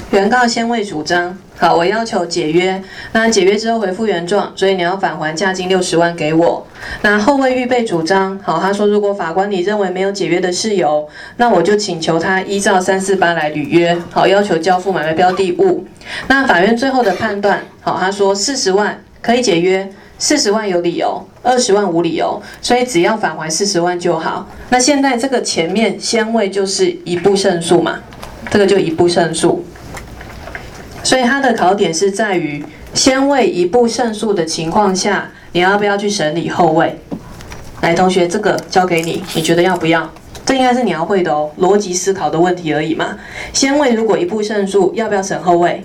原告先未主张，好，我要求解约。那解约之后回复原状，所以你要返还价金六十万给我。那后位预备主张，好，他说如果法官你认为没有解约的事由，那我就请求他依照三四八来履约，好，要求交付买卖标的物。那法院最后的判断，好，他说四十万可以解约，四十万有理由，二十万无理由，所以只要返还四十万就好。那现在这个前面先位就是一步胜诉嘛，这个就一步胜诉。所以它的考点是在于，先位一步胜诉的情况下，你要不要去审理后位？来，同学，这个交给你，你觉得要不要？这应该是你要会的哦，逻辑思考的问题而已嘛。先位如果一步胜诉，要不要审后位？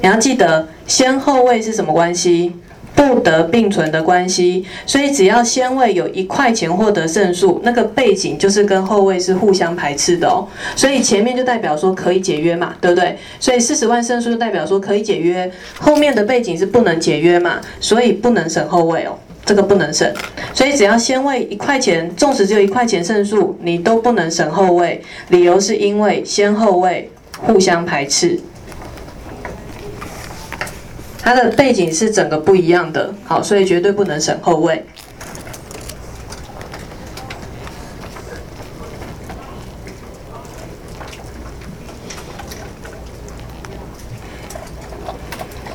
你要记得，先后位是什么关系？不得并存的关系，所以只要先位有一块钱获得胜诉，那个背景就是跟后位是互相排斥的哦。所以前面就代表说可以解约嘛，对不对？所以四十万胜诉就代表说可以解约，后面的背景是不能解约嘛，所以不能省后位哦，这个不能省。所以只要先位一块钱，纵使只有一块钱胜诉，你都不能省后位，理由是因为先后位互相排斥。它的背景是整个不一样的，好，所以绝对不能省后位。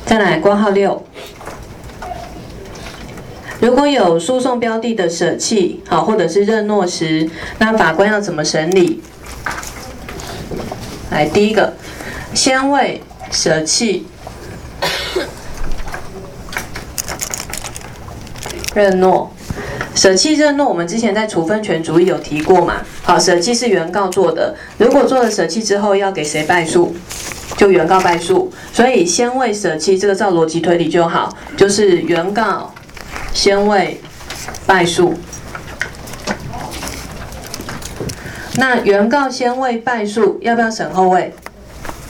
再来，挂号六，如果有诉讼标的的舍弃，好，或者是认诺时，那法官要怎么审理？来，第一个，先为舍弃。认诺，舍弃认诺，我们之前在处分权主义有提过嘛？好，舍弃是原告做的，如果做了舍弃之后，要给谁败诉？就原告败诉。所以先为舍弃，这个照逻辑推理就好，就是原告先为败诉。那原告先为败诉，要不要审后位？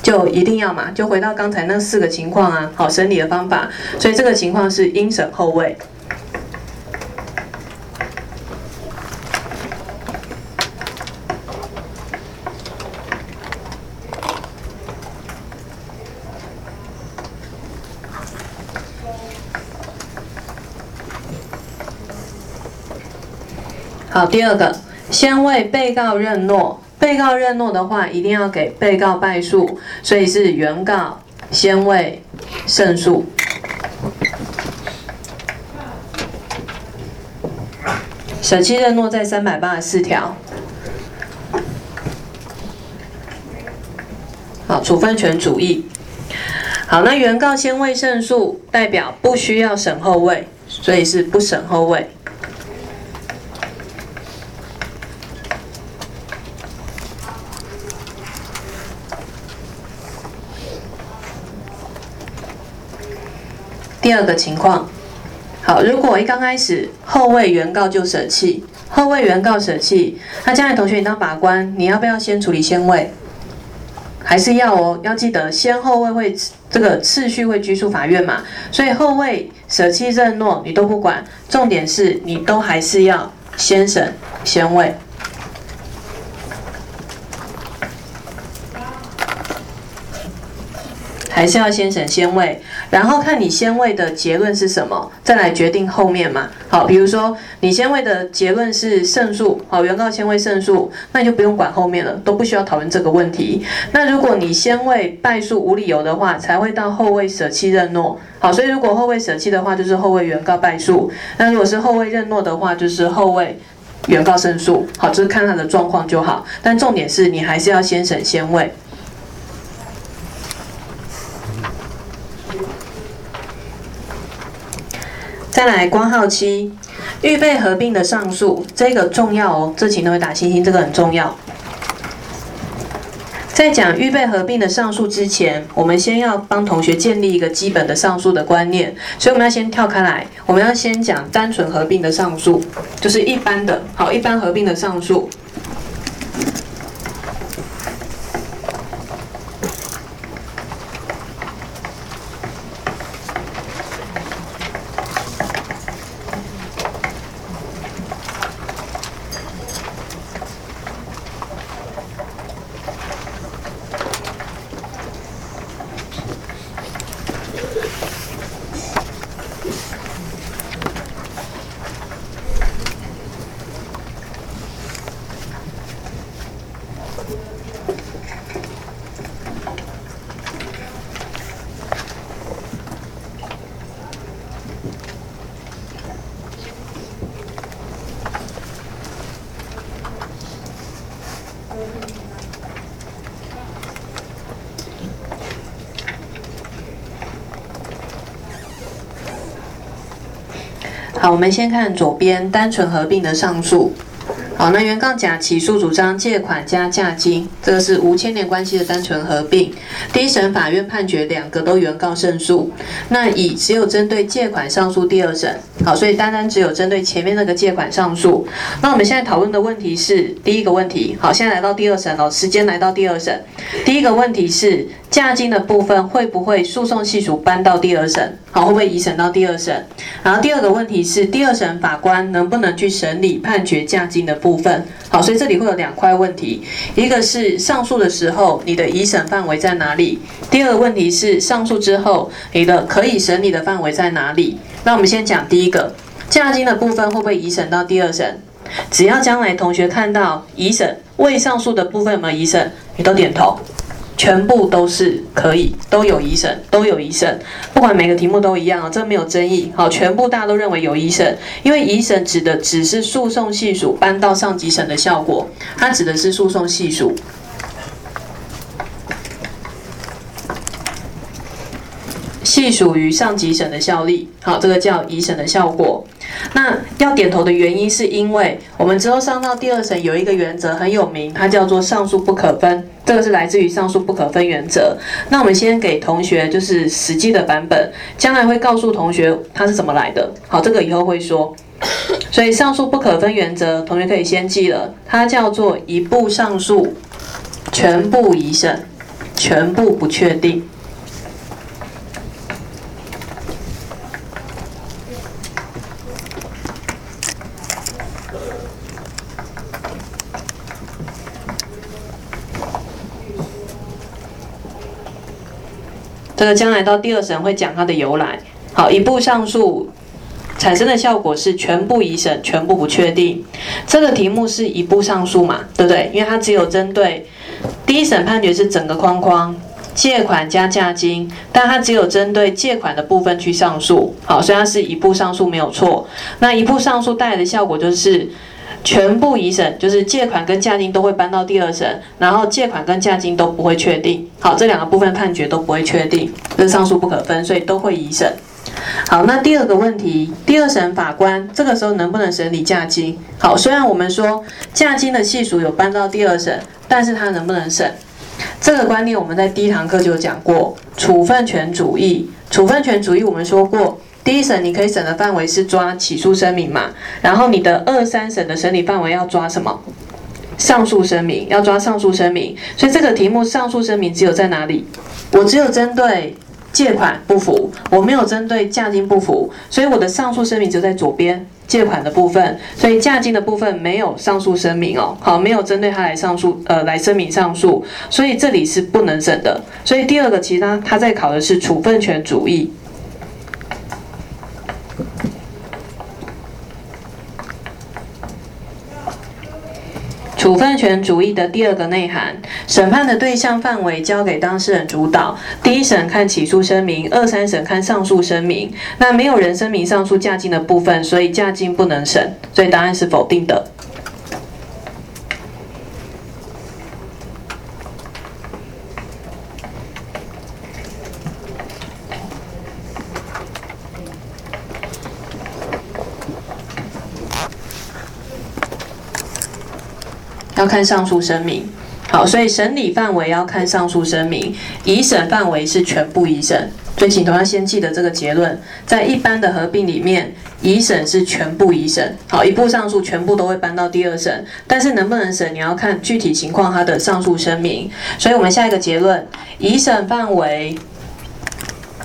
就一定要嘛？就回到刚才那四个情况啊，好，审理的方法。所以这个情况是应审后位。好，第二个，先为被告认诺。被告认诺的话，一定要给被告败诉，所以是原告先为胜诉。舍弃认诺在三百八十四条。好，处分权主义。好，那原告先为胜诉，代表不需要审后位，所以是不审后位。第二个情况，好，如果一刚开始后位原告就舍弃，后位原告舍弃，那将来同学你当法官，你要不要先处理先位？还是要哦，要记得先后位会这个次序会拘束法院嘛，所以后位舍弃认诺你都不管，重点是你都还是要先审先位。还是要先审先位，然后看你先位的结论是什么，再来决定后面嘛。好，比如说你先位的结论是胜诉，好，原告先位胜诉，那你就不用管后面了，都不需要讨论这个问题。那如果你先位败诉无理由的话，才会到后位舍弃认诺。好，所以如果后位舍弃的话，就是后位原告败诉；那如果是后位认诺的话，就是后位原告胜诉。好，就是看他的状况就好。但重点是你还是要先审先位。再来，光号期预备合并的上诉，这个重要哦，这请都会打星星，这个很重要。在讲预备合并的上诉之前，我们先要帮同学建立一个基本的上诉的观念，所以我们要先跳开来，我们要先讲单纯合并的上诉，就是一般的，好，一般合并的上诉。好，我们先看左边单纯合并的上诉。好，那原告甲起诉主张借款加价金，这个是无牵连关系的单纯合并。第一审法院判决两个都原告胜诉。那乙只有针对借款上诉第二审。好，所以单单只有针对前面那个借款上诉。那我们现在讨论的问题是第一个问题。好，现在来到第二审了，时间来到第二审。第一个问题是。价金的部分会不会诉讼系数搬到第二审？好，会不会移审到第二审？然后第二个问题是，第二审法官能不能去审理判决价金的部分？好，所以这里会有两块问题，一个是上诉的时候你的移审范围在哪里？第二个问题是上诉之后你的可以审理的范围在哪里？那我们先讲第一个，价金的部分会不会移审到第二审？只要将来同学看到移审未上诉的部分有没有移审，你都点头。全部都是可以，都有一审，都有一审，不管每个题目都一样啊，这没有争议。好，全部大家都认为有一审，因为一审指的只是诉讼系数搬到上级审的效果，它指的是诉讼系数。系属于上级审的效力，好，这个叫一审的效果。那要点头的原因，是因为我们之后上到第二审有一个原则很有名，它叫做上诉不可分，这个是来自于上诉不可分原则。那我们先给同学就是实际的版本，将来会告诉同学它是怎么来的。好，这个以后会说。所以上诉不可分原则，同学可以先记了，它叫做一步上诉，全部一审，全部不确定。这个将来到第二审会讲它的由来。好，一步上诉，产生的效果是全部移审，全部不确定。这个题目是一步上诉嘛，对不对？因为它只有针对第一审判决是整个框框借款加价金，但它只有针对借款的部分去上诉。好，所以它是一步上诉没有错。那一步上诉带来的效果就是全部移审，就是借款跟价金都会搬到第二审，然后借款跟价金都不会确定。好，这两个部分判决都不会确定，跟上诉不可分，所以都会移审。好，那第二个问题，第二审法官这个时候能不能审理价金？好，虽然我们说价金的系数有搬到第二审，但是他能不能审？这个观念我们在第一堂课就有讲过，处分权主义。处分权主义我们说过，第一审你可以审的范围是抓起诉声明嘛，然后你的二三审的审理范围要抓什么？上诉声明，要抓上诉声明。所以这个题目上诉声明只有在哪里？我只有针对。借款不符，我没有针对价金不符，所以我的上诉声明就在左边借款的部分，所以价金的部分没有上诉声明哦，好，没有针对他来上诉，呃，来声明上诉，所以这里是不能审的。所以第二个，其他他在考的是处分权主义。处分权主义的第二个内涵，审判的对象范围交给当事人主导。第一审看起诉声明，二三审看上诉声明。那没有人声明上诉价金的部分，所以价金不能审，所以答案是否定的。看上诉声明，好，所以审理范围要看上诉声明，移审范围是全部移审，所以请同学先记得这个结论，在一般的合并里面，移审是全部移审，好，一部上诉全部都会搬到第二审，但是能不能审，你要看具体情况它的上诉声明，所以我们下一个结论，移审范围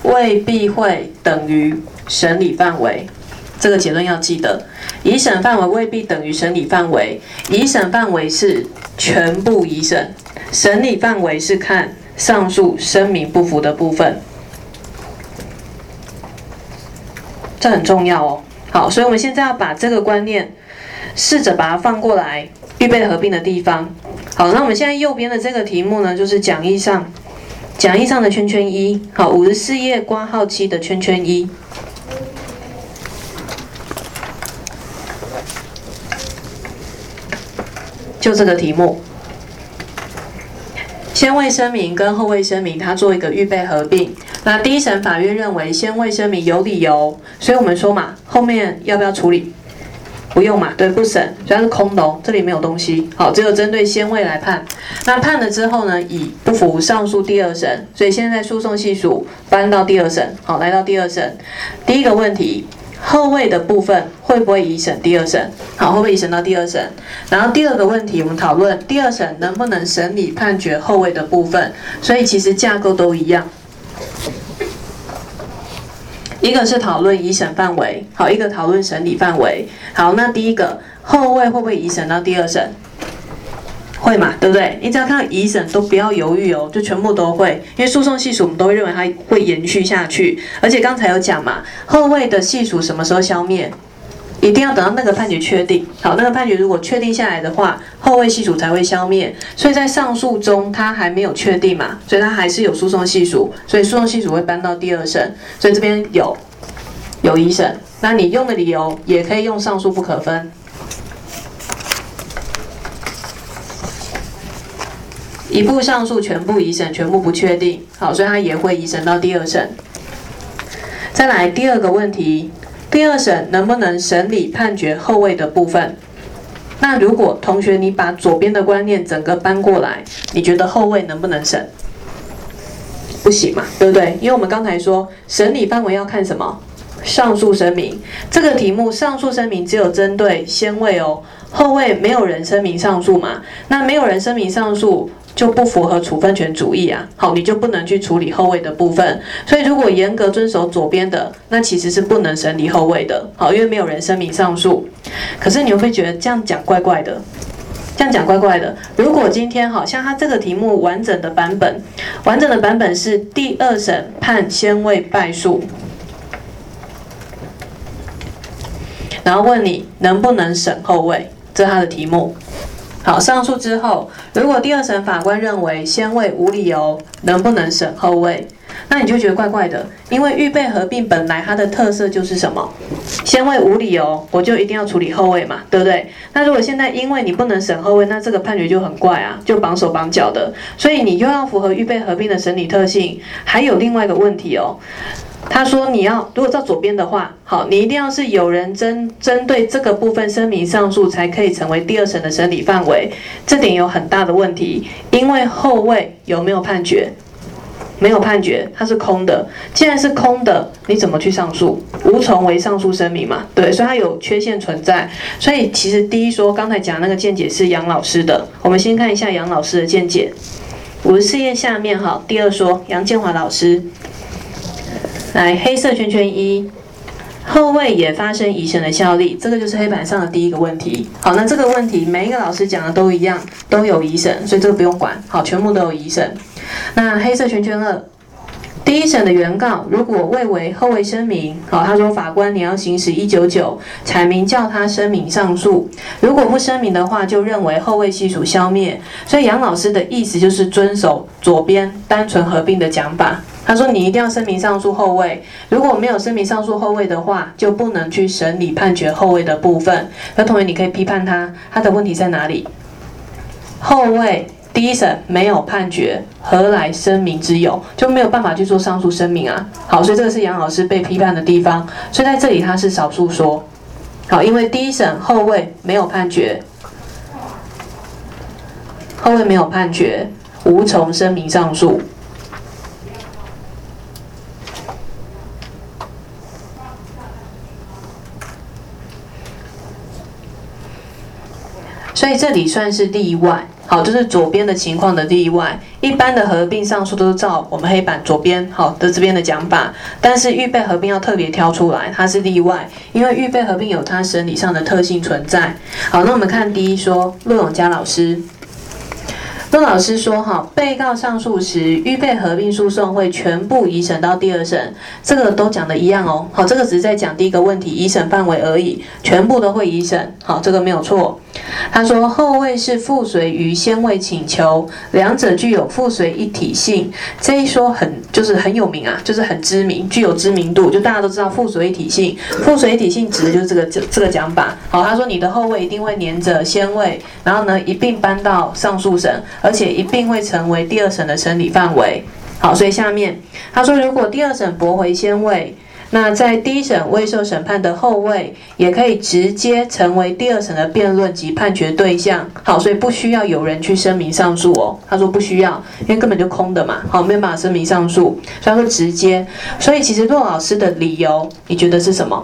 未必会等于审理范围。这个结论要记得，一审范围未必等于审理范围，一审范围是全部一审，审理范围是看上诉声明不符的部分，这很重要哦。好，所以我们现在要把这个观念试着把它放过来，预备合并的地方。好，那我们现在右边的这个题目呢，就是讲义上讲义上的圈圈一，好，五十四页挂号七的圈圈一。就这个题目，先卫声明跟后卫声明，它做一个预备合并。那第一审法院认为先卫声明有理由，所以我们说嘛，后面要不要处理？不用嘛，对，不审，主要是空的，这里没有东西。好，只有针对先位来判。那判了之后呢，以不服上诉第二审，所以现在诉讼系数搬到第二审。好，来到第二审，第一个问题。后位的部分会不会移审第二审？好，会不会移审到第二审？然后第二个问题，我们讨论第二审能不能审理判决后位的部分。所以其实架构都一样，一个是讨论一审范围，好，一个讨论审理范围。好，那第一个后位会不会移审到第二审？会嘛，对不对？你只要看到一审都不要犹豫哦，就全部都会，因为诉讼系数我们都会认为它会延续下去。而且刚才有讲嘛，后位的系数什么时候消灭？一定要等到那个判决确定。好，那个判决如果确定下来的话，后位系数才会消灭。所以在上诉中它还没有确定嘛，所以它还是有诉讼系数，所以诉讼系数会搬到第二审。所以这边有有一审，那你用的理由也可以用上诉不可分。一部上诉全部一审，全部不确定，好，所以他也会移审到第二审。再来第二个问题，第二审能不能审理判决后位的部分？那如果同学你把左边的观念整个搬过来，你觉得后位能不能审？不行嘛，对不对？因为我们刚才说审理范围要看什么？上诉声明。这个题目上诉声明只有针对先位哦，后位没有人声明上诉嘛？那没有人声明上诉。就不符合处分权主义啊，好，你就不能去处理后位的部分。所以如果严格遵守左边的，那其实是不能审理后位的，好，因为没有人声明上诉。可是你会觉得这样讲怪怪的？这样讲怪怪的。如果今天好像他这个题目完整的版本，完整的版本是第二审判先位败诉，然后问你能不能审后位，这是他的题目。好，上诉之后，如果第二审法官认为先位无理由，能不能审后位？那你就觉得怪怪的，因为预备合并本来它的特色就是什么？先位无理由，我就一定要处理后位嘛，对不对？那如果现在因为你不能审后位，那这个判决就很怪啊，就绑手绑脚的。所以你又要符合预备合并的审理特性，还有另外一个问题哦。他说：“你要如果照左边的话，好，你一定要是有人针针对这个部分声明上诉，才可以成为第二审的审理范围。这点有很大的问题，因为后位有没有判决？没有判决，它是空的。既然是空的，你怎么去上诉？无从为上诉声明嘛？对，所以它有缺陷存在。所以其实第一说刚才讲那个见解是杨老师的，我们先看一下杨老师的见解。五十四页下面哈，第二说杨建华老师。”来，黑色圈圈一，后位也发生移审的效力，这个就是黑板上的第一个问题。好，那这个问题每一个老师讲的都一样，都有移审，所以这个不用管。好，全部都有移审。那黑色圈圈二。第一审的原告如果未为后位声明，好，他说法官你要行使一九九，阐明叫他声明上诉。如果不声明的话，就认为后位系数消灭。所以杨老师的意思就是遵守左边单纯合并的讲法。他说你一定要声明上诉后位，如果没有声明上诉后位的话，就不能去审理判决后位的部分。那同学你可以批判他，他的问题在哪里？后位。第一审没有判决，何来声明之有？就没有办法去做上诉声明啊。好，所以这个是杨老师被批判的地方。所以在这里他是少数说，好，因为第一审后位没有判决，后位没有判决，无从声明上诉。所以这里算是例外。好，就是左边的情况的例外，一般的合并上诉都是照我们黑板左边好的这边的讲法，但是预备合并要特别挑出来，它是例外，因为预备合并有它审理上的特性存在。好，那我们看第一说，陆永嘉老师。陆老师说：“哈，被告上诉时，预备合并诉讼会全部移审到第二审，这个都讲的一样哦。好，这个只是在讲第一个问题，移审范围而已，全部都会移审。好，这个没有错。他说后位是附随于先位请求，两者具有附随一体性。这一说很就是很有名啊，就是很知名，具有知名度，就大家都知道附随一体性。附随一体性指的就是这个这这个讲法。好，他说你的后位一定会连着先位，然后呢一并搬到上诉审。”而且一并会成为第二审的审理范围。好，所以下面他说，如果第二审驳回先位，那在第一审未受审判的后位，也可以直接成为第二审的辩论及判决对象。好，所以不需要有人去声明上诉哦。他说不需要，因为根本就空的嘛。好，没有办法声明上诉，所以他说直接。所以其实骆老师的理由，你觉得是什么？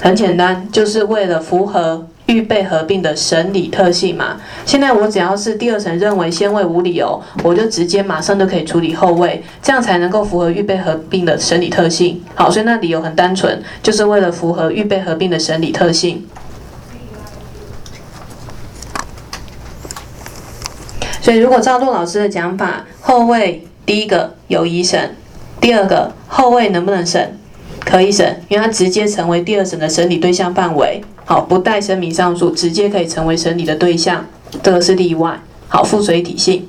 很简单，就是为了符合。预备合并的审理特性嘛，现在我只要是第二审认为先位无理由，我就直接马上就可以处理后位，这样才能够符合预备合并的审理特性。好，所以那理由很单纯，就是为了符合预备合并的审理特性。所以如果照陆老师的讲法，后位第一个有疑审，第二个后位能不能审？可以审，因为它直接成为第二审的审理对象范围。好，不带声明上诉，直接可以成为审理的对象，这个是例外。好，附随体性。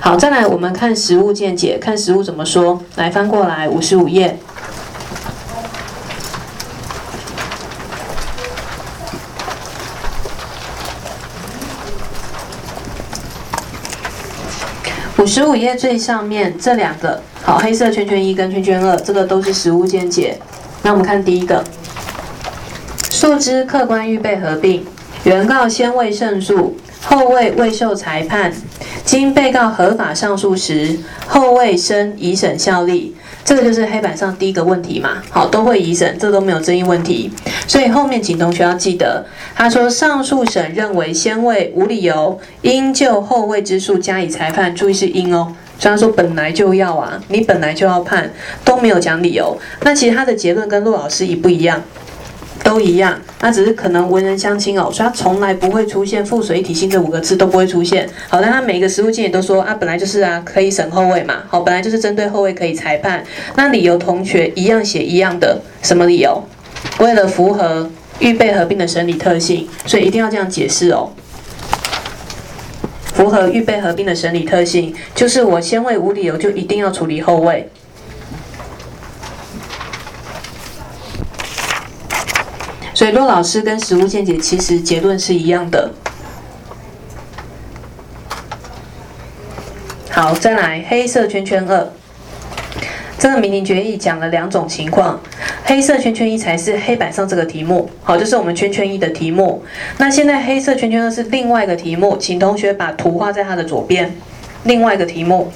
好，再来我们看实物见解，看实物怎么说。来翻过来五十五页。五十五页最上面这两个，好，黑色圈圈一跟圈圈二，这个都是实物见解。那我们看第一个。诉之客观预备合并，原告先未胜诉，后位未受裁判，经被告合法上诉时，后位生移审效力，这个就是黑板上第一个问题嘛。好，都会移审，这都没有争议问题。所以后面请同学要记得，他说上诉审认为先位无理由，应就后位之诉加以裁判。注意是应哦，虽然说本来就要啊，你本来就要判，都没有讲理由。那其实他的结论跟陆老师一不一样？都一样，那只是可能文人相亲哦，所以他从来不会出现附随体性这五个字都不会出现。好，那他每个实务经也都说啊，本来就是啊，可以审后卫嘛。好，本来就是针对后卫可以裁判。那理由同学一样写一样的，什么理由？为了符合预备合并的审理特性，所以一定要这样解释哦。符合预备合并的审理特性，就是我先位无理由就一定要处理后卫。所以骆老师跟实物见解其实结论是一样的。好，再来黑色圈圈二。这个民庭决议讲了两种情况，黑色圈圈一才是黑板上这个题目，好，就是我们圈圈一的题目。那现在黑色圈圈二是另外一个题目，请同学把图画在它的左边，另外一个题目。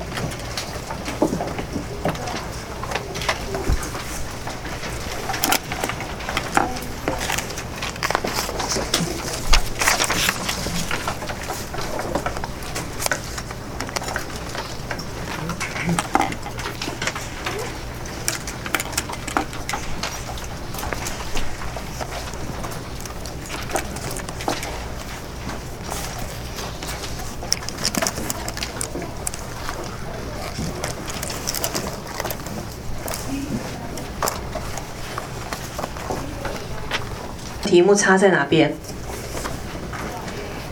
题目差在哪边？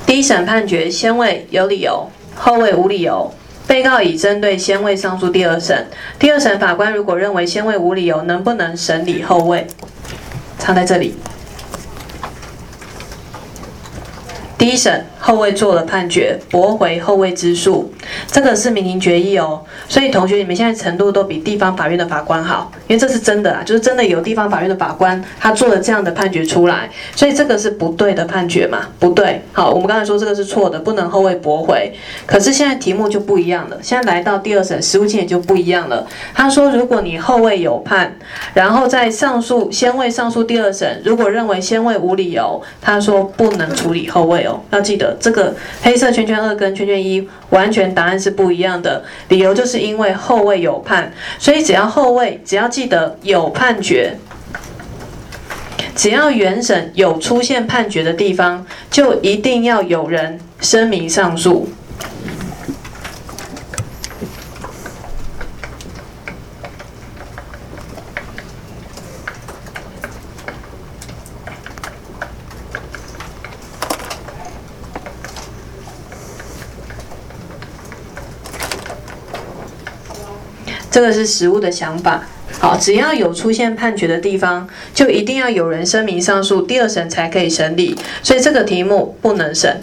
第一审判决先位有理由，后位无理由。被告已针对先位上诉第二审，第二审法官如果认为先位无理由，能不能审理后位？差在这里。第一审后卫做了判决，驳回后卫之诉，这个是民庭决议哦。所以同学，你们现在程度都比地方法院的法官好，因为这是真的啊，就是真的有地方法院的法官他做了这样的判决出来，所以这个是不对的判决嘛？不对。好，我们刚才说这个是错的，不能后卫驳回。可是现在题目就不一样了，现在来到第二审，实务见解就不一样了。他说，如果你后卫有判，然后在上诉先位上诉第二审，如果认为先位无理由，他说不能处理后卫哦。要记得这个黑色圈圈二跟圈圈一完全答案是不一样的，理由就是因为后卫有判，所以只要后卫只要记得有判决，只要原审有出现判决的地方，就一定要有人声明上诉。这个是实务的想法。好，只要有出现判决的地方，就一定要有人声明上诉，第二审才可以审理。所以这个题目不能审，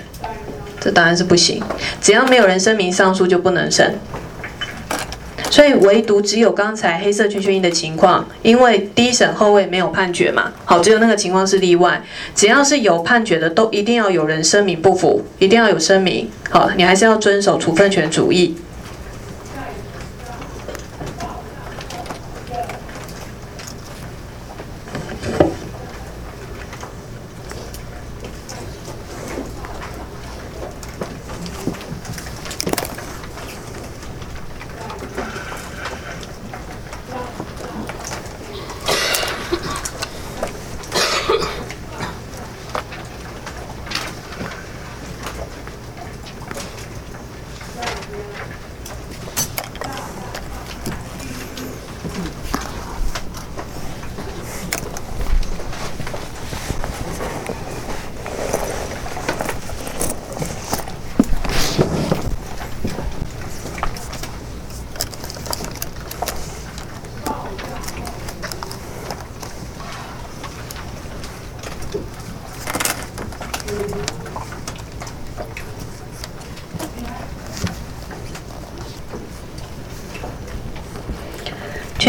这答案是不行。只要没有人声明上诉，就不能审。所以唯独只有刚才黑色圈圈一的情况，因为第一审后位没有判决嘛，好，只有那个情况是例外。只要是有判决的，都一定要有人声明不服，一定要有声明。好，你还是要遵守处分权主义。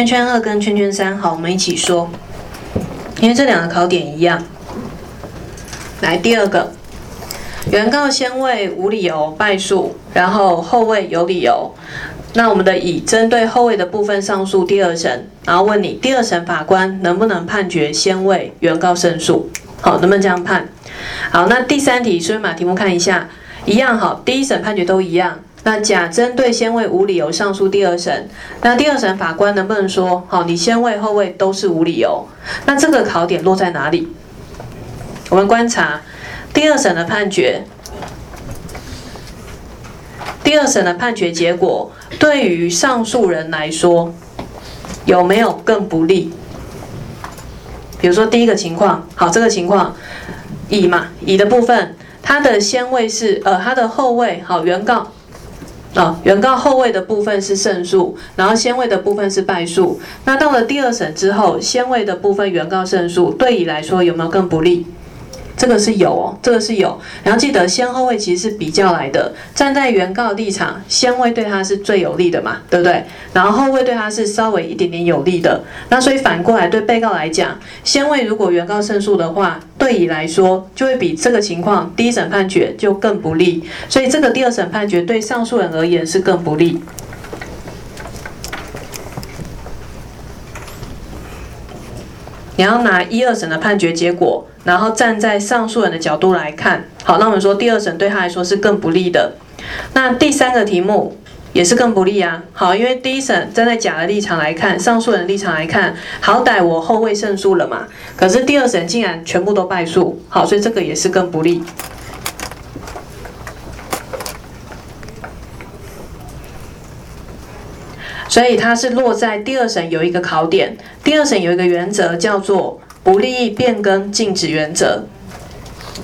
圈二跟圈圈三，好，我们一起说，因为这两个考点一样。来，第二个，原告先位无理由败诉，然后后位有理由，那我们的乙针对后位的部分上诉第二审，然后问你第二审法官能不能判决先位原告胜诉？好，能不能这样判？好，那第三题，所以把题目看一下，一样好，第一审判决都一样。那甲针对先位无理由上诉第二审，那第二审法官能不能说，好，你先位后位都是无理由？那这个考点落在哪里？我们观察第二审的判决，第二审的判决结果对于上诉人来说有没有更不利？比如说第一个情况，好，这个情况乙嘛，乙的部分，它的先位是呃，它的后位好，原告啊，原告后位的部分是胜诉，然后先位的部分是败诉。那到了第二审之后，先位的部分原告胜诉，对你来说有没有更不利？这个是有哦，这个是有。然后记得先后位其实是比较来的，站在原告立场，先位对他是最有利的嘛，对不对？然后后位对他是稍微一点点有利的。那所以反过来对被告来讲，先位如果原告胜诉的话，对乙来说就会比这个情况第一审判决就更不利。所以这个第二审判决对上诉人而言是更不利。你要拿一二审的判决结果，然后站在上诉人的角度来看，好，那我们说第二审对他来说是更不利的。那第三个题目也是更不利啊，好，因为第一审站在甲的立场来看，上诉人的立场来看，好歹我后位胜诉了嘛，可是第二审竟然全部都败诉，好，所以这个也是更不利。所以它是落在第二审有一个考点，第二审有一个原则叫做不利益变更禁止原则，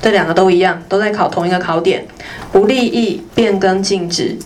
这两个都一样，都在考同一个考点，不利益变更禁止。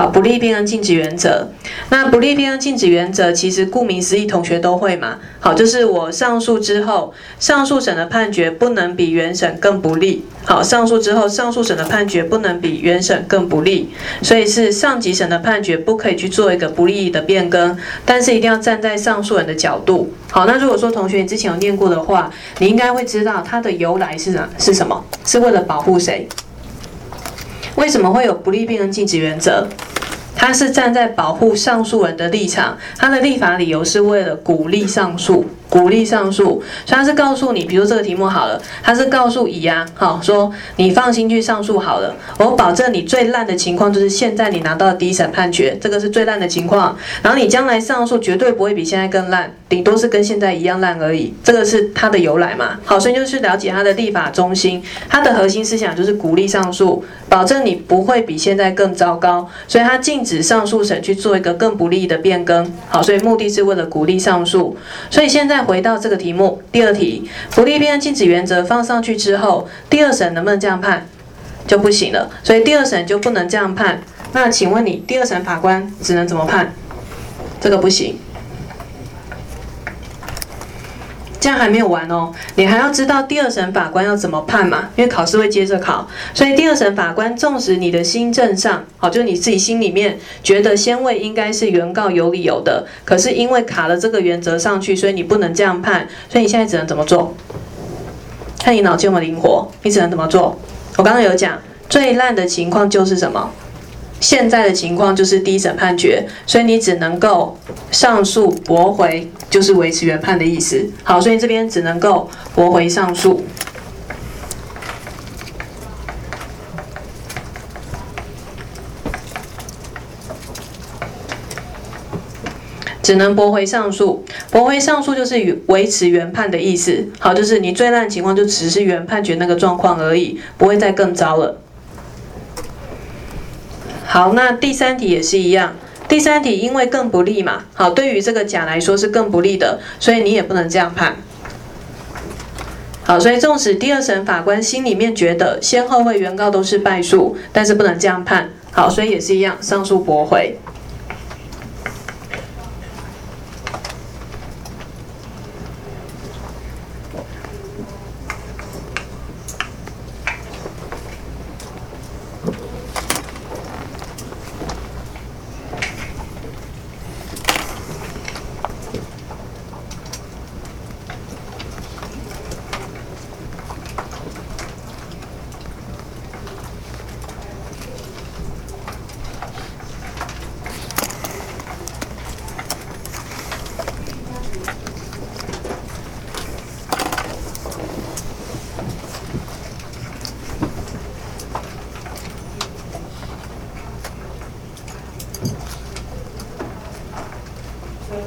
好不利变更禁止原则。那不利变更禁止原则，其实顾名思义，同学都会嘛。好，就是我上诉之后，上诉审的判决不能比原审更不利。好，上诉之后，上诉审的判决不能比原审更不利，所以是上级审的判决不可以去做一个不利益的变更，但是一定要站在上诉人的角度。好，那如果说同学你之前有念过的话，你应该会知道它的由来是哪是什么？是为了保护谁？为什么会有不利病人禁止原则？他是站在保护上诉人的立场，他的立法理由是为了鼓励上诉。鼓励上诉，所以他是告诉你，比如这个题目好了，他是告诉乙啊，好说你放心去上诉好了，我保证你最烂的情况就是现在你拿到的第一审判决，这个是最烂的情况，然后你将来上诉绝对不会比现在更烂，顶多是跟现在一样烂而已，这个是它的由来嘛？好，所以就是了解它的立法中心，它的核心思想就是鼓励上诉，保证你不会比现在更糟糕，所以它禁止上诉审去做一个更不利的变更，好，所以目的是为了鼓励上诉，所以现在。再回到这个题目，第二题，福利变更禁止原则放上去之后，第二审能不能这样判？就不行了，所以第二审就不能这样判。那请问你，第二审法官只能怎么判？这个不行。这样还没有完哦，你还要知道第二审法官要怎么判嘛？因为考试会接着考，所以第二审法官纵使你的心证上，好，就是你自己心里面觉得先位应该是原告有理由的，可是因为卡了这个原则上去，所以你不能这样判，所以你现在只能怎么做？看你脑筋有没有灵活，你只能怎么做？我刚刚有讲，最烂的情况就是什么？现在的情况就是第一审判决，所以你只能够上诉驳回，就是维持原判的意思。好，所以这边只能够驳回上诉，只能驳回上诉。驳回上诉就是维持原判的意思。好，就是你最烂情况就只是原判决那个状况而已，不会再更糟了。好，那第三题也是一样。第三题因为更不利嘛，好，对于这个甲来说是更不利的，所以你也不能这样判。好，所以纵使第二审法官心里面觉得先后位原告都是败诉，但是不能这样判。好，所以也是一样，上诉驳回。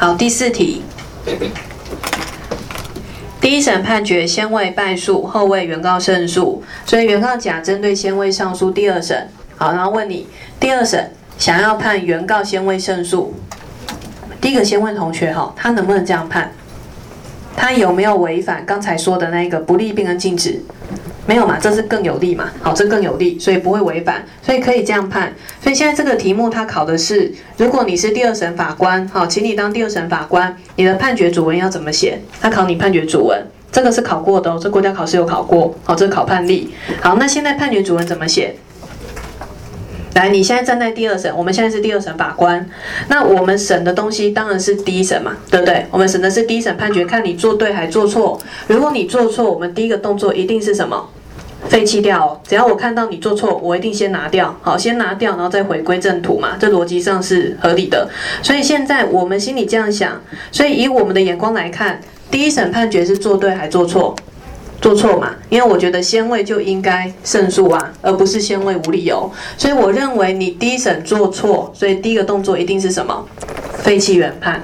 好，第四题。第一审判决先位败诉，后位原告胜诉，所以原告甲针对先位上诉第二审。好，然后问你，第二审想要判原告先位胜诉，第一个先问同学哈，他能不能这样判？他有没有违反刚才说的那个不利并跟禁止？没有嘛，这是更有利嘛？好，这更有利，所以不会违反，所以可以这样判。所以现在这个题目它考的是，如果你是第二审法官，好，请你当第二审法官，你的判决主文要怎么写？它考你判决主文，这个是考过的哦，这国家考试有考过，好，这是考判例。好，那现在判决主文怎么写？来，你现在站在第二审，我们现在是第二审法官，那我们审的东西当然是第一审嘛，对不对？我们审的是第一审判决，看你做对还做错。如果你做错，我们第一个动作一定是什么？废弃掉，只要我看到你做错，我一定先拿掉，好，先拿掉，然后再回归正途嘛，这逻辑上是合理的。所以现在我们心里这样想，所以以我们的眼光来看，第一审判决是做对还做错？做错嘛？因为我觉得先位就应该胜诉啊，而不是先位无理由。所以我认为你第一审做错，所以第一个动作一定是什么？废弃原判。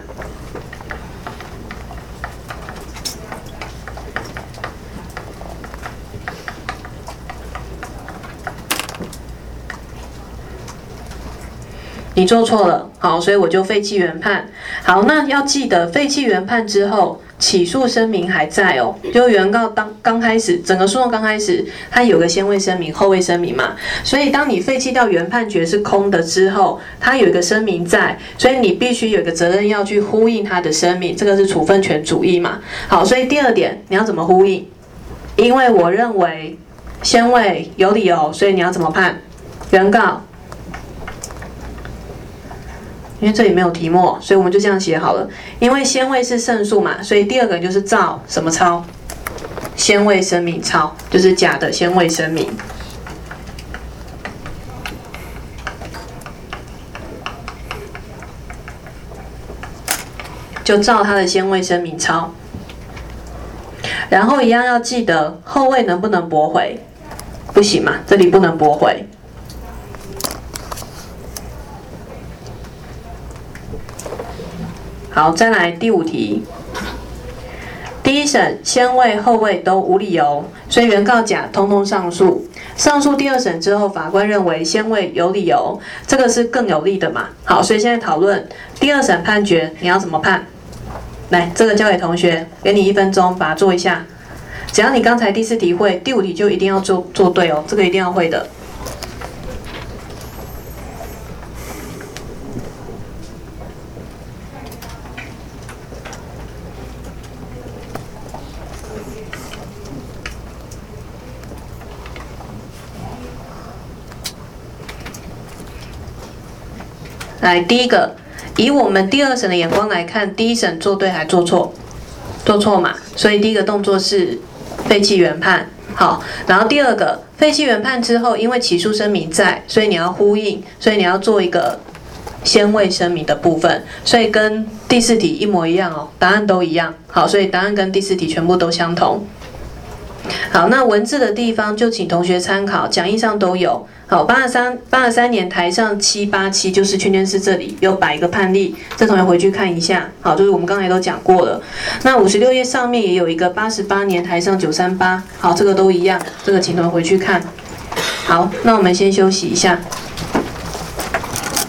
你做错了，好，所以我就废弃原判。好，那要记得废弃原判之后，起诉声明还在哦。就原告当刚开始，整个诉讼刚开始，它有个先位声明、后位声明嘛。所以当你废弃掉原判决是空的之后，它有一个声明在，所以你必须有个责任要去呼应他的声明。这个是处分权主义嘛。好，所以第二点你要怎么呼应？因为我认为先位有理由，所以你要怎么判？原告。因为这里没有题目，所以我们就这样写好了。因为先位是胜诉嘛，所以第二个就是照什么抄？先位声明抄，就是假的先位声明，就照他的先位声明抄。然后一样要记得后位能不能驳回？不行嘛，这里不能驳回。好，再来第五题。第一审先位后位都无理由，所以原告甲通通上诉。上诉第二审之后，法官认为先位有理由，这个是更有利的嘛？好，所以现在讨论第二审判决，你要怎么判？来，这个交给同学，给你一分钟，把它做一下。只要你刚才第四题会，第五题就一定要做做对哦，这个一定要会的。来，第一个，以我们第二审的眼光来看，第一审做对还做错？做错嘛，所以第一个动作是废弃原判。好，然后第二个，废弃原判之后，因为起诉声明在，所以你要呼应，所以你要做一个先位声明的部分，所以跟第四题一模一样哦，答案都一样。好，所以答案跟第四题全部都相同。好，那文字的地方就请同学参考，讲义上都有。好，八二三八二三年台上七八七就是圈圈是这里有摆一个判例，这同学回去看一下。好，就是我们刚才都讲过了。那五十六页上面也有一个八十八年台上九三八，好，这个都一样，这个请同学回去看。好，那我们先休息一下。